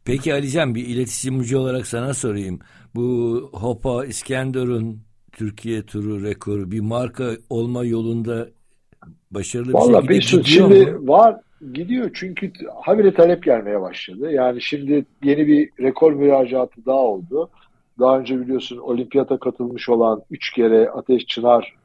Peki Alican bir iletişimci olarak sana sorayım. Bu Hopa İskenderun Türkiye turu rekoru bir marka olma yolunda başarılı bir Vallahi şekilde Mesut, gidiyor şimdi mu? var gidiyor çünkü habire talep gelmeye başladı. Yani şimdi yeni bir rekor müracaatı daha oldu. Daha önce biliyorsun olimpiyata katılmış olan 3 kere Ateş Çınar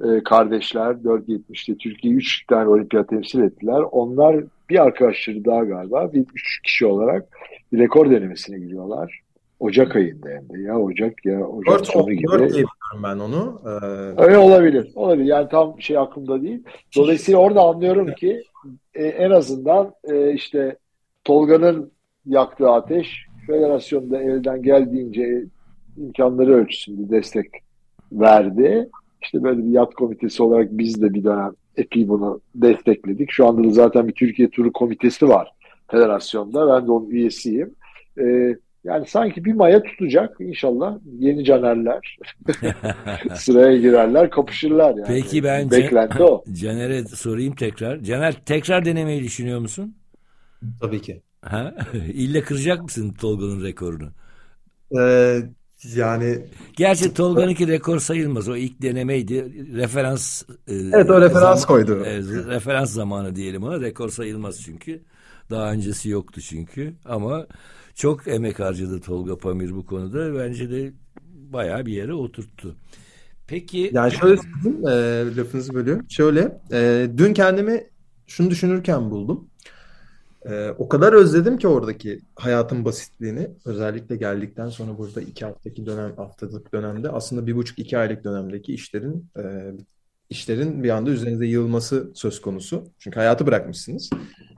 e, kardeşler 4.70'te Türkiye 3 tane olimpiyat temsil ettiler. Onlar bir arkadaşları daha galiba bir 3 kişi olarak bir rekor denemesine giriyorlar. Ocak ayında hem de ya Ocak ya Ocak 4, sonu gibi. 4 diye ben onu. Ee... Öyle olabilir. Olabilir. Yani tam şey aklımda değil. Dolayısıyla orada anlıyorum ki e, en azından e, işte Tolga'nın yaktığı ateş federasyonda elden geldiğince imkanları ölçüsünde destek verdi. İşte böyle bir yat komitesi olarak biz de bir dönem epey bunu destekledik. Şu anda da zaten bir Türkiye turu komitesi var federasyonda. Ben de onun üyesiyim. Ee, yani sanki bir maya tutacak inşallah yeni canerler *laughs* sıraya girerler kapışırlar yani. Peki ben Beklenti o. *laughs* Caner'e sorayım tekrar. Caner tekrar denemeyi düşünüyor musun? Tabii ki. Ha? *laughs* İlle kıracak mısın Tolga'nın rekorunu? Ee, yani Gerçi Tolga'nınki rekor sayılmaz. O ilk denemeydi. Referans e, Evet o referans zaman, koydu. E, referans zamanı diyelim ona. Rekor sayılmaz çünkü. Daha öncesi yoktu çünkü. Ama çok emek harcadı Tolga Pamir bu konuda. Bence de bayağı bir yere oturttu. Peki. Yani şöyle söyleyeyim, e, lafınızı bölüyorum. Şöyle, e, dün kendimi şunu düşünürken buldum. E, o kadar özledim ki oradaki hayatın basitliğini. Özellikle geldikten sonra burada iki haftaki dönem, haftalık dönemde aslında bir buçuk iki aylık dönemdeki işlerin e, işlerin bir anda üzerinize yığılması söz konusu. Çünkü hayatı bırakmışsınız.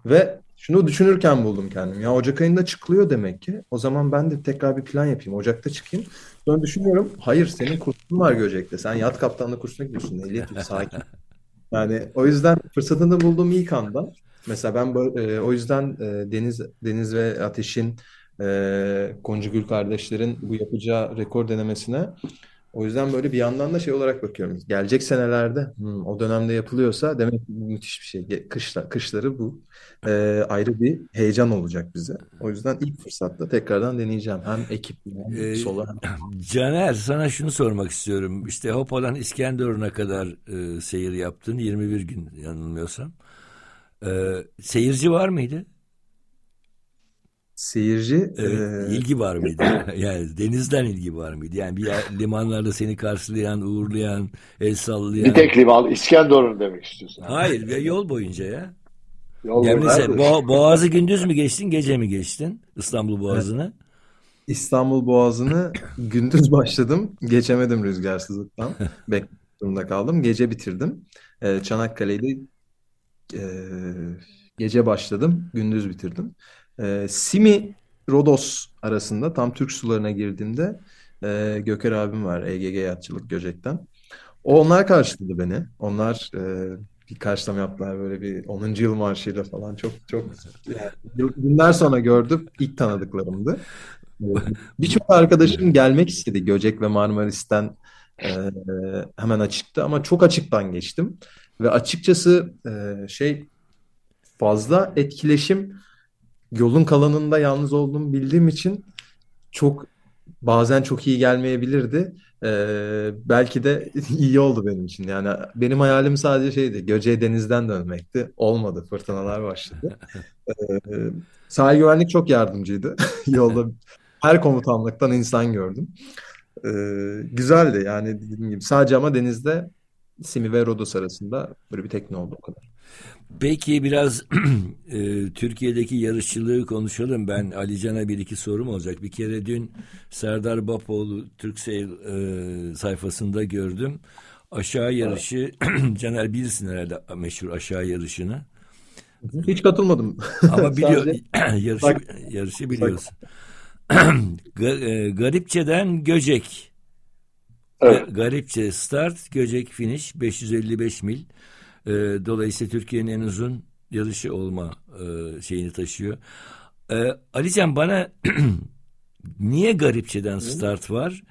Ve şunu düşünürken buldum kendim. Ya Ocak ayında çıkılıyor demek ki. O zaman ben de tekrar bir plan yapayım. Ocak'ta çıkayım. Sonra düşünüyorum. Hayır senin kursun var Göcek'te. Sen yat kaptanlık kursuna gidiyorsun. Ehliyet yok sakin. *laughs* Yani o yüzden fırsatını bulduğum ilk anda. Mesela ben e, o yüzden e, Deniz Deniz ve Ateş'in e, Gonca Gül kardeşlerin bu yapacağı rekor denemesine O yüzden böyle bir yandan da şey olarak bakıyorum. Gelecek senelerde hmm, o dönemde yapılıyorsa demek ki müthiş bir şey. Kışla, kışları bu e, ayrı bir heyecan olacak bize. O yüzden ilk fırsatta tekrardan deneyeceğim. Hem ekip hem ee, hem... *clears throat* Caner sana şunu sormak istiyorum. İşte Hopa'dan İskenderun'a kadar e, seyir yaptın. 21 gün yanılmıyorsam. E, seyirci var mıydı? Seyirci evet, e... ilgi var *coughs* mıydı? yani denizden ilgi var mıydı? Yani bir yer, limanlarda seni karşılayan, uğurlayan, el sallayan. Bir tek liman İskenderun demek istiyorsun. Hayır, ya yol boyunca ya. Yol yani mesela Bo Boğaz'ı gündüz mü geçtin, gece mi geçtin İstanbul Boğazı'nı? Evet. İstanbul Boğazı'nı *coughs* gündüz başladım. Geçemedim rüzgarsızlıktan. *laughs* Beklemede kaldım. Gece bitirdim. Ee, Çanakkale'yi e, gece başladım. Gündüz bitirdim. E, Simi Rodos arasında tam Türk sularına girdiğimde e, Göker abim var EGG Yatçılık Göcek'ten. O onlar karşıladı beni. Onlar e, bir karşılama yaptılar böyle bir 10. yıl marşıyla falan çok çok yani, günler sonra gördüm ilk tanıdıklarımdı. Birçok arkadaşım gelmek istedi Göcek ve Marmaris'ten e, hemen açıktı ama çok açıktan geçtim ve açıkçası e, şey fazla etkileşim yolun kalanında yalnız olduğumu bildiğim için çok bazen çok iyi gelmeyebilirdi. Ee, belki de *laughs* iyi oldu benim için. Yani benim hayalim sadece şeydi. Göce'ye denizden dönmekti. Olmadı. Fırtınalar başladı. *laughs* Ee, sahil güvenlik çok yardımcıydı. *laughs* Yolda her komutanlıktan insan gördüm. Ee, güzeldi. Yani dediğim gibi sadece ama denizde Simi ve Rodos arasında böyle bir tekne oldu o kadar. Peki biraz *clears throat* e, Türkiye'deki yarışçılığı konuşalım. Ben Ali Can'a bir iki sorum olacak. Bir kere dün Serdar Bapoğlu Türksail e, sayfasında gördüm. Aşağı yarışı *clears throat* Caner bilirsin herhalde meşhur aşağı yarışını. Hiç katılmadım. Ama *laughs* biliyor *clears throat* yarışı yarışı biliyorsun. E, Garipçe'den Göcek. Evet. Garipçe start, Göcek finish 555 mil. E, dolayısıyla Türkiye'nin en uzun yarışı olma e, şeyini taşıyor. E, Alican bana *clears throat* niye Garipçe'den start var?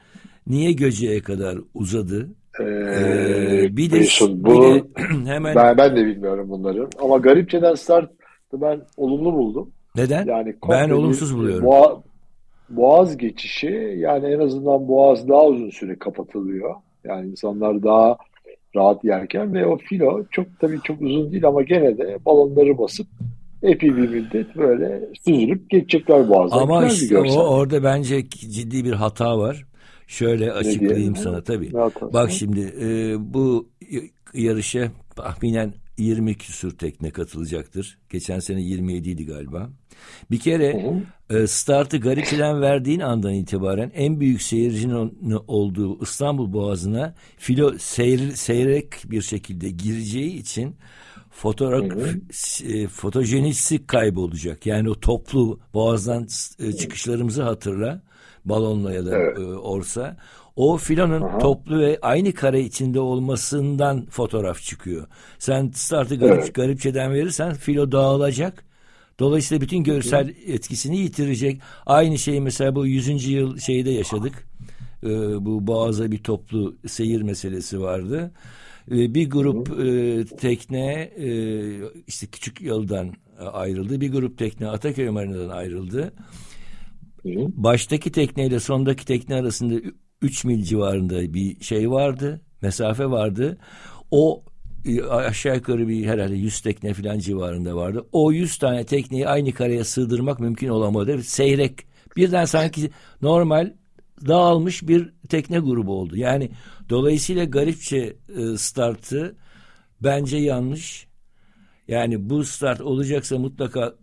Niye Göce'ye kadar uzadı? Ee, ee, bir de, bu, bir de *clears throat* hemen ben, ben de bilmiyorum bunları ama Garipçe'den start ben olumlu buldum. Neden? Yani ben olumsuz buluyorum. Boğa, boğaz geçişi yani en azından boğaz daha uzun süre kapatılıyor. Yani insanlar daha rahat yerken ve o filo çok tabii çok uzun değil ama gene de balonları basıp epey bir müddet böyle süzülüp geçecekler boğazdan. Ama işte o, orada bence ciddi bir hata var. Şöyle açıklayayım sana tabii. Bak şimdi e, bu yarışa tahminen 20 küsur tekne katılacaktır. Geçen sene 27 idi galiba. Bir kere e, startı Garipçi'den verdiğin andan itibaren en büyük seyircinin olduğu İstanbul Boğazı'na filo seyir, seyrek bir şekilde gireceği için fotoğraf e, fotojenisi kaybolacak. Yani o toplu boğazdan e, çıkışlarımızı hatırla balonla ya da evet. e, orsa. O filonun Aha. toplu ve aynı kare içinde olmasından fotoğraf çıkıyor. Sen startı garip, evet. garipçeden verirsen filo dağılacak. Dolayısıyla bütün görsel etkisini yitirecek. Aynı şeyi mesela bu 100. yıl şeyde yaşadık. Ee, bu Boğaz'a bir toplu seyir meselesi vardı. Ee, bir grup e, tekne e, işte küçük yoldan ayrıldı. Bir grup tekne Ataköy Marina'dan ayrıldı. Baştaki tekneyle sondaki tekne arasında 3 mil civarında bir şey vardı. Mesafe vardı. O e, aşağı yukarı bir herhalde 100 tekne falan civarında vardı. O 100 tane tekneyi aynı kareye sığdırmak mümkün olamadı. Seyrek birden sanki normal dağılmış bir tekne grubu oldu. Yani dolayısıyla garipçe e, startı bence yanlış. Yani bu start olacaksa mutlaka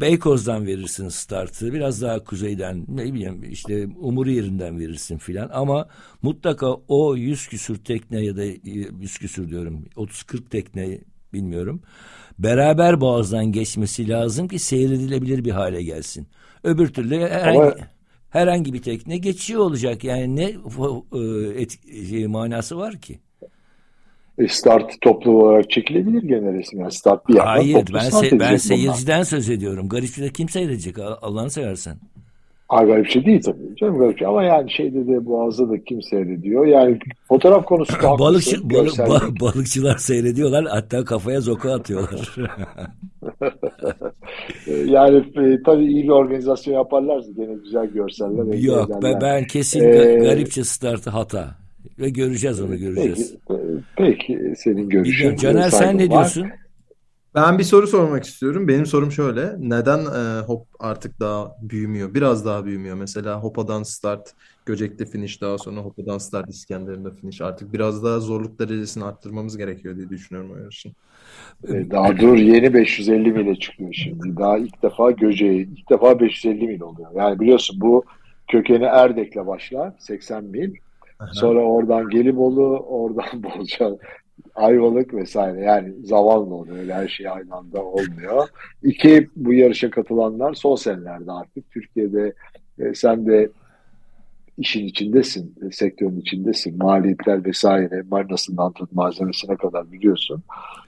Beykoz'dan verirsin startı. Biraz daha kuzeyden ne bileyim işte Umur yerinden verirsin filan. Ama mutlaka o yüz küsür tekne ya da yüz küsür diyorum 30-40 tekne bilmiyorum. Beraber boğazdan geçmesi lazım ki seyredilebilir bir hale gelsin. Öbür türlü herhangi, Ama... herhangi bir tekne geçiyor olacak. Yani ne e, et, şey, manası var ki? E, start toplu olarak çekilebilir gene resim. Yani start bir Hayır ben, se ben seyirciden söz ediyorum. Garipçide kim seyredecek Allah'ını seversen. Ay garip şey değil tabii. Canım garip şey. Ama yani şeyde de Boğaz'da da kim seyrediyor? Yani fotoğraf konusu *laughs* da Balıkçı, balık, ba, balıkçılar seyrediyorlar. Hatta kafaya zoka atıyorlar. *laughs* yani e, tabii iyi bir organizasyon yaparlarsa gene güzel görseller. Yok ben, ben kesin ee, garipçe startı hata. Ve göreceğiz onu göreceğiz. Peki, peki senin görüşün. Caner sen ne diyorsun? Var. Ben bir soru sormak istiyorum. Benim sorum şöyle. Neden e, hop artık daha büyümüyor? Biraz daha büyümüyor. Mesela Hopa'dan start, Göcek'te finish, daha sonra Hopa'dan start, İskenderun'da finish. Artık biraz daha zorluk derecesini arttırmamız gerekiyor diye düşünüyorum o yarışın. E, daha dur yeni 550 mile çıkıyor şimdi. Daha ilk defa Göcek'e, ilk defa 550 mil oluyor. Yani biliyorsun bu kökeni Erdek'le başlar 80 mil. Sonra oradan Gelibolu, oradan *laughs* Bolca, Ayvalık vesaire yani zavallı oluyor. Öyle her şey aynı anda olmuyor. İki bu yarışa katılanlar son senelerde artık Türkiye'de e, sen de işin içindesin, e, sektörün içindesin. Maliyetler vesaire, marinasından tut malzemesine kadar biliyorsun.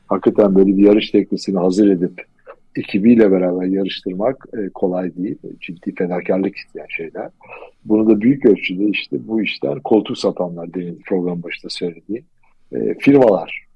Hakikaten böyle bir yarış teknisini hazır edip ekibiyle beraber yarıştırmak e, kolay değil. Ciddi fedakarlık isteyen şeyler. Bunu da büyük ölçüde işte bu işten koltuk satanlar demin program başında söylediğim e, firmalar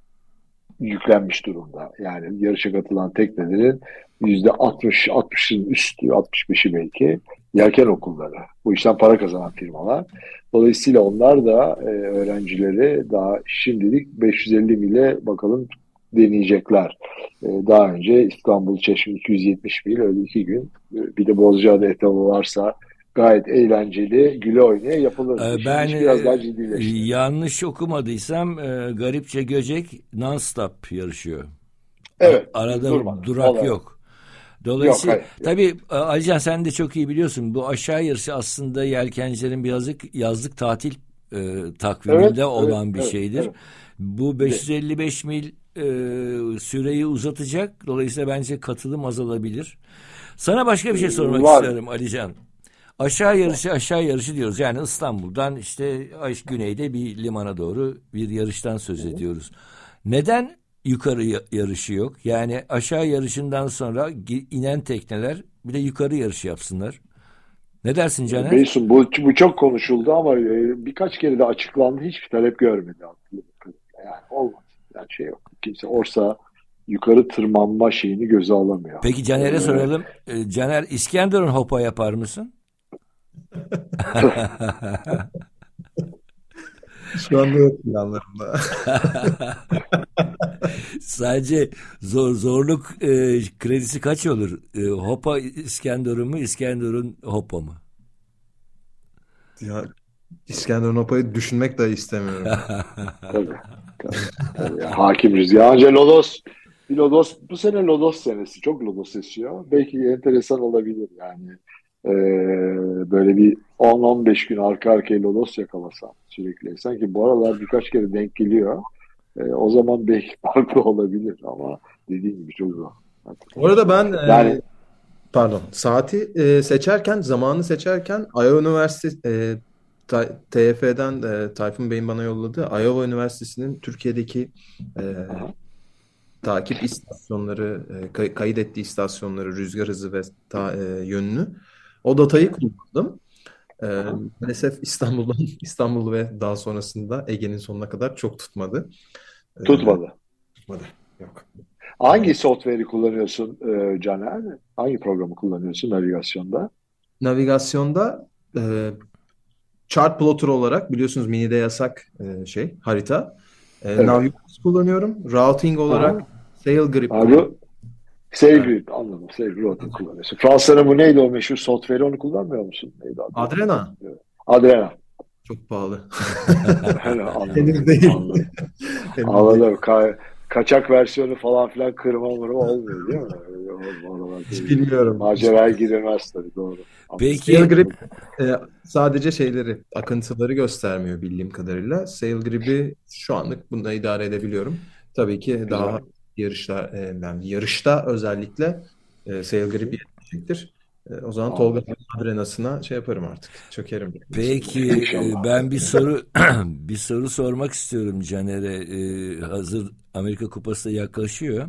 yüklenmiş durumda. Yani yarışa katılan teknelerin yüzde 60, 60'ın üstü, 65'i belki yelken okulları. Bu işten para kazanan firmalar. Dolayısıyla onlar da e, öğrencileri daha şimdilik 550 mile bakalım deneyecekler. E, daha önce İstanbul Çeşme 270 mil öyle iki gün. E, bir de Bozcaada etabı varsa gayet eğlenceli, güle oynaya yapılır. Ee, ben biraz daha yanlış okumadıysam e, Garipçe Göcek non-stop yarışıyor. Evet. Arada durma, durak olarak. yok. Dolayısıyla yok, tabii e, Alican sen de çok iyi biliyorsun bu aşağı yarışı aslında yelkencilerin birazcık yazlık tatil e, takviminde evet, olan evet, bir evet, şeydir. Evet. Bu 555 mil e, süreyi uzatacak. Dolayısıyla bence katılım azalabilir. Sana başka bir şey sormak Var. istiyorum Alican. Aşağı yarışı aşağı yarışı diyoruz. Yani İstanbul'dan işte güneyde bir limana doğru bir yarıştan söz ediyoruz. Neden yukarı yarışı yok? Yani aşağı yarışından sonra inen tekneler bir de yukarı yarışı yapsınlar. Ne dersin Caner? Beysun bu, bu çok konuşuldu ama e, birkaç kere de açıklandı. Hiçbir talep görmedi. Yani olmadı. Yani şey yok. Kimse orsa yukarı tırmanma şeyini göze alamıyor. Peki Caner'e ee, soralım. Caner İskenderun hopa yapar mısın? *laughs* Şu anda yok planlarımda. *laughs* Sadece zor zorluk e, kredisi kaç olur? E, Hopa İskenderun mu, İskenderun Hopa mı? Ya İskenderun Hopa'yı düşünmek de istemiyorum. tabii, *laughs* tabii. Hakim Rüzgar. Lodos Lodos bu sene Lodos senesi. Çok Lodos esiyor. Belki enteresan olabilir yani e, böyle bir 10-15 gün arka arkaya lodos yakalasam sürekli. Sanki bu aralar birkaç kere denk geliyor. E, o zaman belki farklı *laughs* olabilir ama dediğim gibi çok zor. Bu arada ben e, yani, e, pardon saati e, seçerken zamanı seçerken Iowa Üniversitesi e, TF'den e, Tayfun Bey'in bana yolladığı Iowa Üniversitesi'nin Türkiye'deki e, takip istasyonları, e, kayıt ettiği istasyonları, rüzgar hızı ve ta, e, yönünü o datayı kullandım. Ee, maalesef İstanbul'dan *laughs* İstanbul ve daha sonrasında Ege'nin sonuna kadar çok tutmadı. Ee, tutmadı. Tutmadı. Yok. Hangi software'i kullanıyorsun e, Caner? Hangi programı kullanıyorsun navigasyonda? Navigasyonda e, chart plotter olarak biliyorsunuz mini'de yasak e, şey harita. E, evet. Navigasyonu kullanıyorum. Routing olarak Aha. Sail Grip. Abi, Sailgrip evet. anladım. Sailgrip'i kullanıyorsun. Fransa'nın bu neydi o meşhur software onu kullanmıyor musun? Neydi adı? Adrena. Adrena. Çok pahalı. *laughs* Henüz değil. Anladım. anladım. Ka kaçak versiyonu falan filan kırma mırma olmuyor değil mi? Hiç bilmiyorum. Maceraya giremez tabii doğru. Peki. Sail grip e, sadece şeyleri, akıntıları göstermiyor bildiğim kadarıyla. Sail grip'i şu anlık bunda idare edebiliyorum. Tabii ki Güzel. daha yarışlar e, yani yarışta özellikle e, Sail Grip yetmeyecektir. E, o zaman Tolga Adrenas'ına şey yaparım artık. Çökerim. Peki e, ben bir soru *clears throat* bir soru sormak istiyorum Caner'e. E, hazır Amerika Kupası da yaklaşıyor.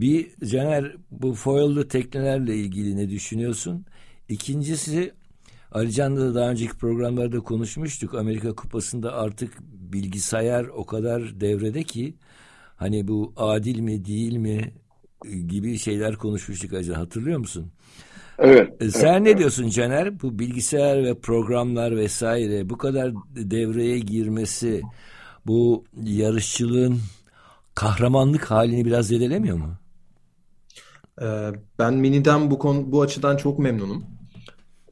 Bir Caner bu foil'lu teknelerle ilgili ne düşünüyorsun? İkincisi Alican'la da daha önceki programlarda konuşmuştuk. Amerika Kupası'nda artık bilgisayar o kadar devrede ki hani bu adil mi değil mi gibi şeyler konuşmuştuk Alican hatırlıyor musun? Evet. E, sen evet, ne diyorsun Caner? Bu bilgisayar ve programlar vesaire bu kadar devreye girmesi bu yarışçılığın kahramanlık halini biraz zedelemiyor mu? Ee, ben Mini'den bu konu bu açıdan çok memnunum.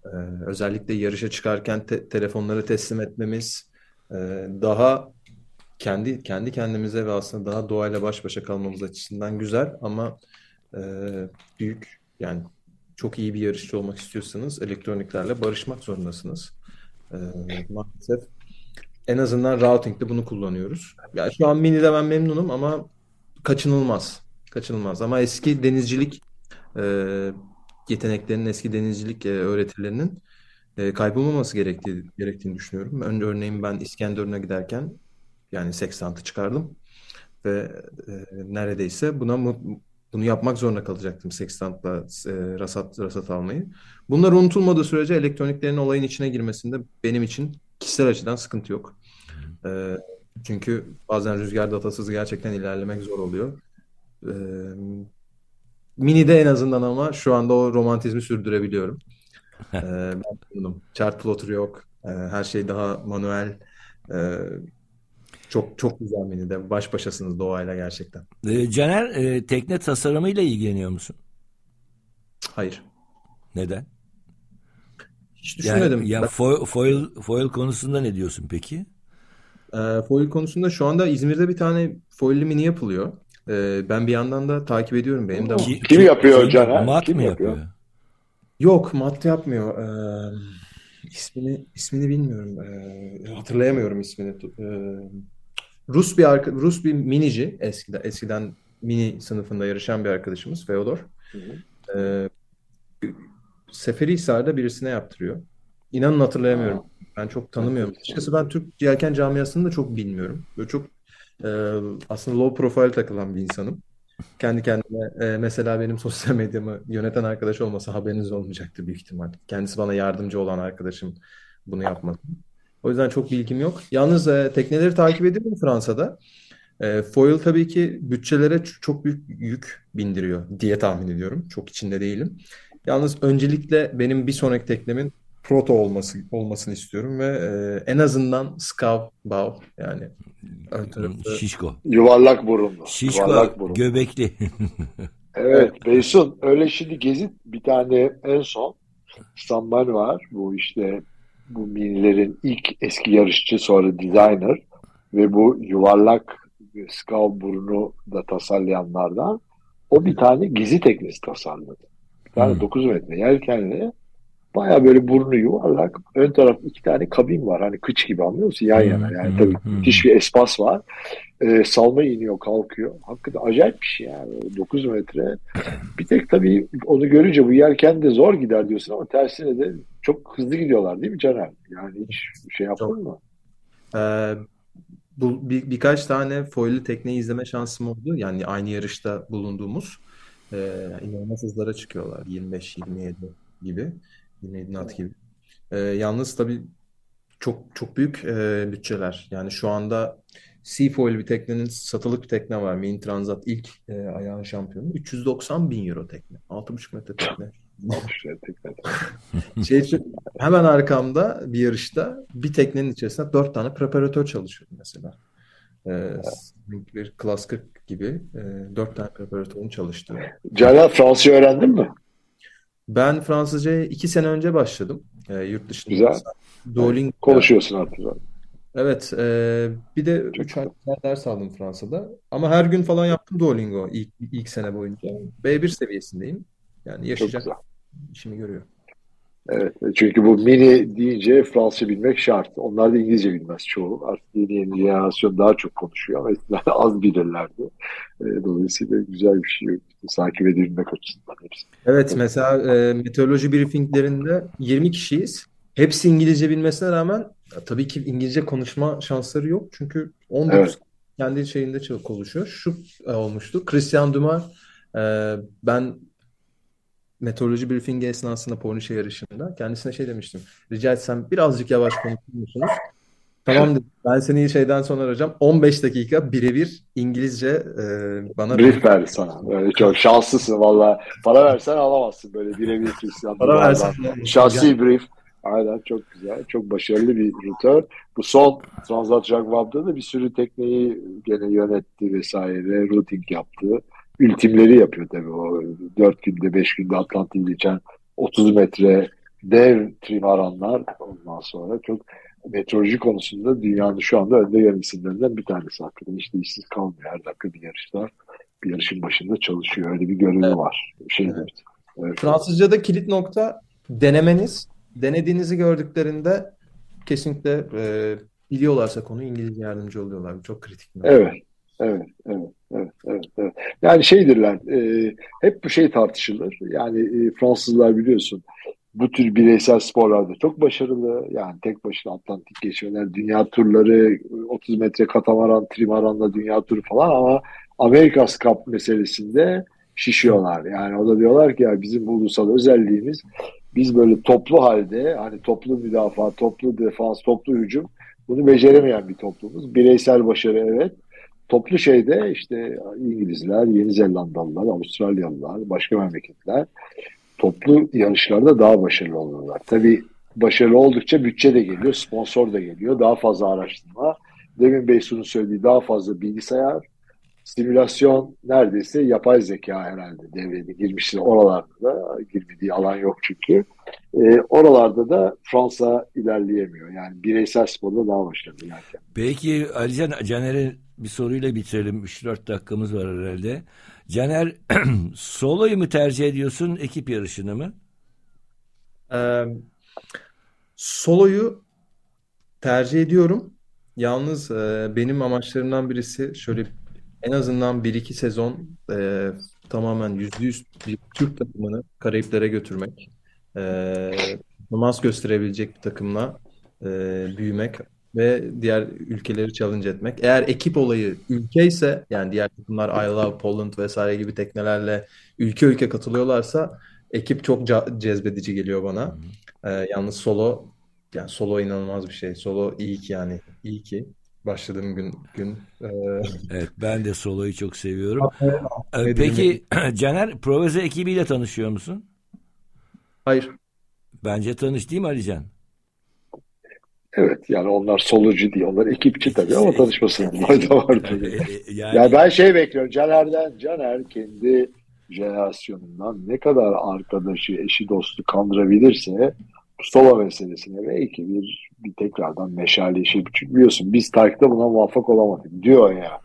Ee, özellikle yarışa çıkarken te telefonları teslim etmemiz e, daha kendi kendi kendimize ve aslında daha doğayla baş başa kalmamız açısından güzel ama e, büyük yani çok iyi bir yarışçı olmak istiyorsanız elektroniklerle barışmak zorundasınız. E, maalesef en azından routing'de bunu kullanıyoruz. Ya şu an Mini'de ben memnunum ama kaçınılmaz. Kaçınılmaz. Ama eski denizcilik e, yeteneklerinin, eski denizcilik e, öğretilerinin e, kaybolmaması gerektiği, gerektiğini düşünüyorum. Önce örneğin ben İskenderun'a giderken yani seksantı çıkardım ve e, neredeyse buna bunu yapmak zorunda kalacaktım sekstantla e, rasat rasat almayı. Bunlar unutulmadığı sürece elektroniklerin olayın içine girmesinde benim için kişisel açıdan sıkıntı yok. E, çünkü bazen rüzgar datasız gerçekten ilerlemek zor oluyor. E, Mini'de en azından ama şu anda o romantizmi sürdürebiliyorum. e, ben memnunum. Chart plotter yok. E, her şey daha manuel. E, çok çok güzel Mini'de. Baş başasınız doğayla gerçekten. E, Caner e, tekne tasarımıyla ilgileniyor musun? Hayır. Neden? Hiç düşünmedim. Yani, ya ben... foil, foil, foil konusunda ne diyorsun peki? E, foil konusunda şu anda İzmir'de bir tane foilli mini yapılıyor. E, ben bir yandan da takip ediyorum. Benim de Ki, kim yapıyor kim, Caner? Mat kim mı yapıyor? yapıyor? Yok, mat yapmıyor. E, ismini ismini bilmiyorum. E, hatırlayamıyorum ismini. E, Rus bir arka, Rus bir minici eskiden eskiden mini sınıfında yarışan bir arkadaşımız Feodor. Hı hı. E, Seferihisar'da birisine yaptırıyor. İnanın hatırlayamıyorum. Ben çok tanımıyorum. Açıkçası ben Türk yelken camiasını da çok bilmiyorum. Böyle çok e, aslında low profile takılan bir insanım. Kendi kendime e, mesela benim sosyal medyamı yöneten arkadaş olmasa haberiniz olmayacaktı büyük ihtimal. Kendisi bana yardımcı olan arkadaşım bunu yapmadı. O yüzden çok bilgim yok. Yalnız e, tekneleri takip ediyorum Fransa'da. E, foil tabii ki bütçelere çok büyük yük bindiriyor diye tahmin ediyorum. Çok içinde değilim. Yalnız öncelikle benim bir sonraki teknemin proto olması olmasını istiyorum ve e, en azından skav bav yani ön tarafı şişko. Yuvarlak burunlu. Şişko yuvarlak burunlu. göbekli. evet Beysun öyle şimdi gezit bir tane en son standart var. Bu işte bu minilerin ilk eski yarışçı sonra designer ve bu yuvarlak skav burnu da tasarlayanlardan o bir tane gezi teknesi tasarladı. Tane hmm. 9 metre yelkenli Baya böyle burnu yuvarlak. Ön taraf iki tane kabin var. Hani kıç gibi anlıyor musun? Yan yana. Yani tabii müthiş bir espas var. Ee, salma iniyor kalkıyor. Hakikaten acayip bir şey yani. 9 metre. Bir tek tabii onu görünce bu yerken de zor gider diyorsun ama tersine de çok hızlı gidiyorlar değil mi Caner? Yani hiç şey yaptın çok. mı? Ee, bu bir, birkaç tane foilli tekneyi izleme şansım oldu. Yani aynı yarışta bulunduğumuz. Ee, inanılmaz hızlara çıkıyorlar. 25-27 gibi. Made gibi. E, yalnız tabii çok çok büyük e, bütçeler. Yani şu anda Seafoil bir teknenin satılık bir tekne var. Main Transat ilk e, ayağın şampiyonu. 390 bin euro tekne. 6,5 metre tekne. *laughs* şey, hemen arkamda bir yarışta bir teknenin içerisinde dört tane preparatör çalışıyor mesela. Ee, bir Class 40 gibi e, dört tane preparatörün çalıştığı. Caner Fransızca öğrendin mi? Ben Fransızca'ya iki sene önce başladım. E, yurt dışında. Güzel. Duolingo. Konuşuyorsun artık. Evet. E, bir de Çok üç ay ders aldım Fransa'da. Ama her gün falan yaptım Duolingo ilk, ilk sene boyunca. B1 seviyesindeyim. Yani yaşayacak işimi görüyor. Evet, çünkü bu mini deyince Fransızca bilmek şart. Onlar da İngilizce bilmez çoğu. Artık yeni yeni jenerasyon daha çok konuşuyor ama eskiden az bilirlerdi. E, dolayısıyla güzel bir şey takip edilmek açısından hepsi. Evet, mesela e, meteoroloji briefinglerinde 20 kişiyiz. Hepsi İngilizce bilmesine rağmen tabii ki İngilizce konuşma şansları yok. Çünkü 19 evet. kendi şeyinde konuşuyor. Şu e, olmuştu. Christian Dumas e, ben meteoroloji briefingi esnasında Pornişe yarışında kendisine şey demiştim. Rica etsem birazcık yavaş konuşur musunuz? Tamam dedim. Ben seni şeyden sonra arayacağım. 15 dakika birebir İngilizce e, bana brief verdi sana. Böyle çok şanslısın valla. Para versen alamazsın böyle birebir para versen Şahsi brief. Aynen çok güzel. Çok başarılı bir rutör. Bu son Transat Jaguar'da da bir sürü tekneyi gene yönetti vesaire. Routing yaptı. Ultimleri yapıyor tabii o. 4 günde 5 günde Atlantik'i geçen 30 metre dev trimaranlar ondan sonra çok meteoroloji konusunda dünyanın şu anda önde gelen isimlerinden bir tanesi hakikaten. Hiç işsiz kalmıyor. Her dakika bir yarışta bir yarışın başında çalışıyor. Öyle bir görevi evet. var. Şey evet. Evet. Fransızca'da kilit nokta denemeniz. Denediğinizi gördüklerinde kesinlikle e, biliyorlarsa konu İngilizce yardımcı oluyorlar. Çok kritik. Evet. Evet, evet, evet, evet. Yani şeydirler, e, hep bu şey tartışılır. Yani e, Fransızlar biliyorsun bu tür bireysel sporlarda çok başarılı. Yani tek başına Atlantik geçmeler, dünya turları, 30 metre katamaran, trimaranla dünya turu falan ama Amerikas Cup meselesinde şişiyorlar. Yani o da diyorlar ki ya bizim ulusal özelliğimiz biz böyle toplu halde hani toplu müdafaa, toplu defans, toplu hücum bunu beceremeyen bir toplumuz. Bireysel başarı evet. Toplu şeyde işte İngilizler, Yeni Zelandalılar, Avustralyalılar, başka memleketler toplu yarışlarda daha başarılı oluyorlar. Tabii başarılı oldukça bütçe de geliyor, sponsor da geliyor, daha fazla araştırma. Demin Beysun'un söylediği daha fazla bilgisayar, simülasyon neredeyse yapay zeka herhalde devreye girmiştir oralarda da girmediği alan yok çünkü. E, oralarda da Fransa ilerleyemiyor. Yani bireysel sporda daha başarılı. Yani. Peki Alican Caner'e bir soruyla bitirelim. 3-4 dakikamız var herhalde. Caner *clears throat* soloyu mu tercih ediyorsun ekip yarışını mı? Ee, soloyu tercih ediyorum. Yalnız e, benim amaçlarımdan birisi şöyle en azından bir iki sezon e, tamamen yüzde yüz bir Türk takımını Karayiplere götürmek. E, performans gösterebilecek bir takımla e, büyümek ve diğer ülkeleri challenge etmek. Eğer ekip olayı ülke ise yani diğer takımlar I Love Poland vesaire gibi teknelerle ülke ülke katılıyorlarsa ekip çok cezbedici geliyor bana. Ee, yalnız solo yani solo inanılmaz bir şey. Solo iyi ki yani iyi ki başladığım gün gün. E... Evet ben de soloyu çok seviyorum. Ee, Peki *clears throat* Caner Proveze ekibiyle tanışıyor musun? Hayır. Bence tanış değil mi Alican? Evet yani onlar solucu değil. Onlar ekipçi tabii ama tanışmasının fayda var tabii. yani... Ya ben şey bekliyorum. Caner'den, Caner kendi jenerasyonundan ne kadar arkadaşı, eşi, dostu kandırabilirse solo meselesine belki bir, bir tekrardan meşale işi biliyorsun biz takipte buna muvaffak olamadık diyor ya.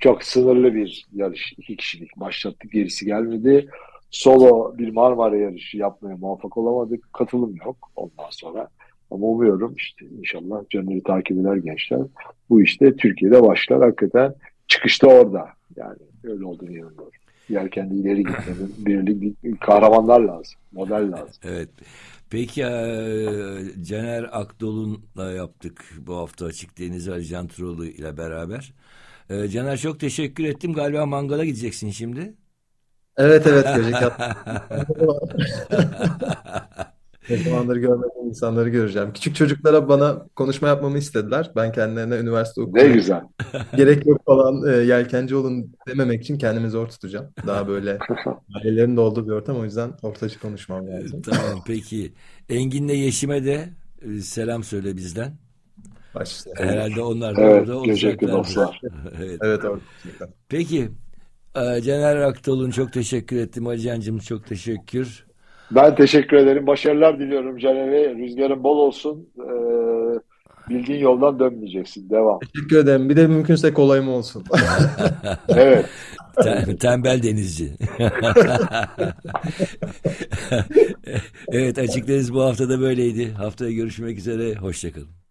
Çok sınırlı bir yarış. iki kişilik başlattık gerisi gelmedi. Solo bir Marmara yarışı yapmaya muvaffak olamadık. Katılım yok ondan sonra. Ama umuyorum işte inşallah Caner'i takip eder gençler. Bu işte Türkiye'de başlar. Hakikaten çıkışta orada. Yani öyle olduğunu inanıyorum. Yelken'de ileri gitmenin *laughs* birlik bir kahramanlar lazım. Model lazım. Evet. Peki Caner Akdol'unla yaptık bu hafta Açık Deniz Ali ile beraber. Caner çok teşekkür ettim. Galiba mangala gideceksin şimdi. Evet evet. *laughs* *laughs* Ne zamandır görmediğim insanları göreceğim. Küçük çocuklara bana konuşma yapmamı istediler. Ben kendilerine üniversite okumaya Ne güzel. *laughs* gerek yok falan e, yelkenci olun dememek için kendimi zor tutacağım. Daha böyle *laughs* ailelerin de olduğu bir ortam o yüzden ortaçı konuşmam lazım. Tamam peki. Engin'le Yeşim'e de e, selam söyle bizden. Başla. Herhalde onlar da Evet, orada teşekkür olacaklar. *laughs* evet. Evet orada. Peki. e, Caner Aktol'un çok teşekkür ettim. Ali Can'cığım çok teşekkür. Ben teşekkür ederim. Başarılar diliyorum Caner'e. Rüzgarın bol olsun. Ee, bildiğin yoldan dönmeyeceksin. Devam. Teşekkür ederim. Bir de mümkünse kolayım olsun. *laughs* Evet. Tem- tembel denizci. *laughs* evet açık deniz bu hafta da böyleydi. Haftaya görüşmek üzere. Hoşçakalın.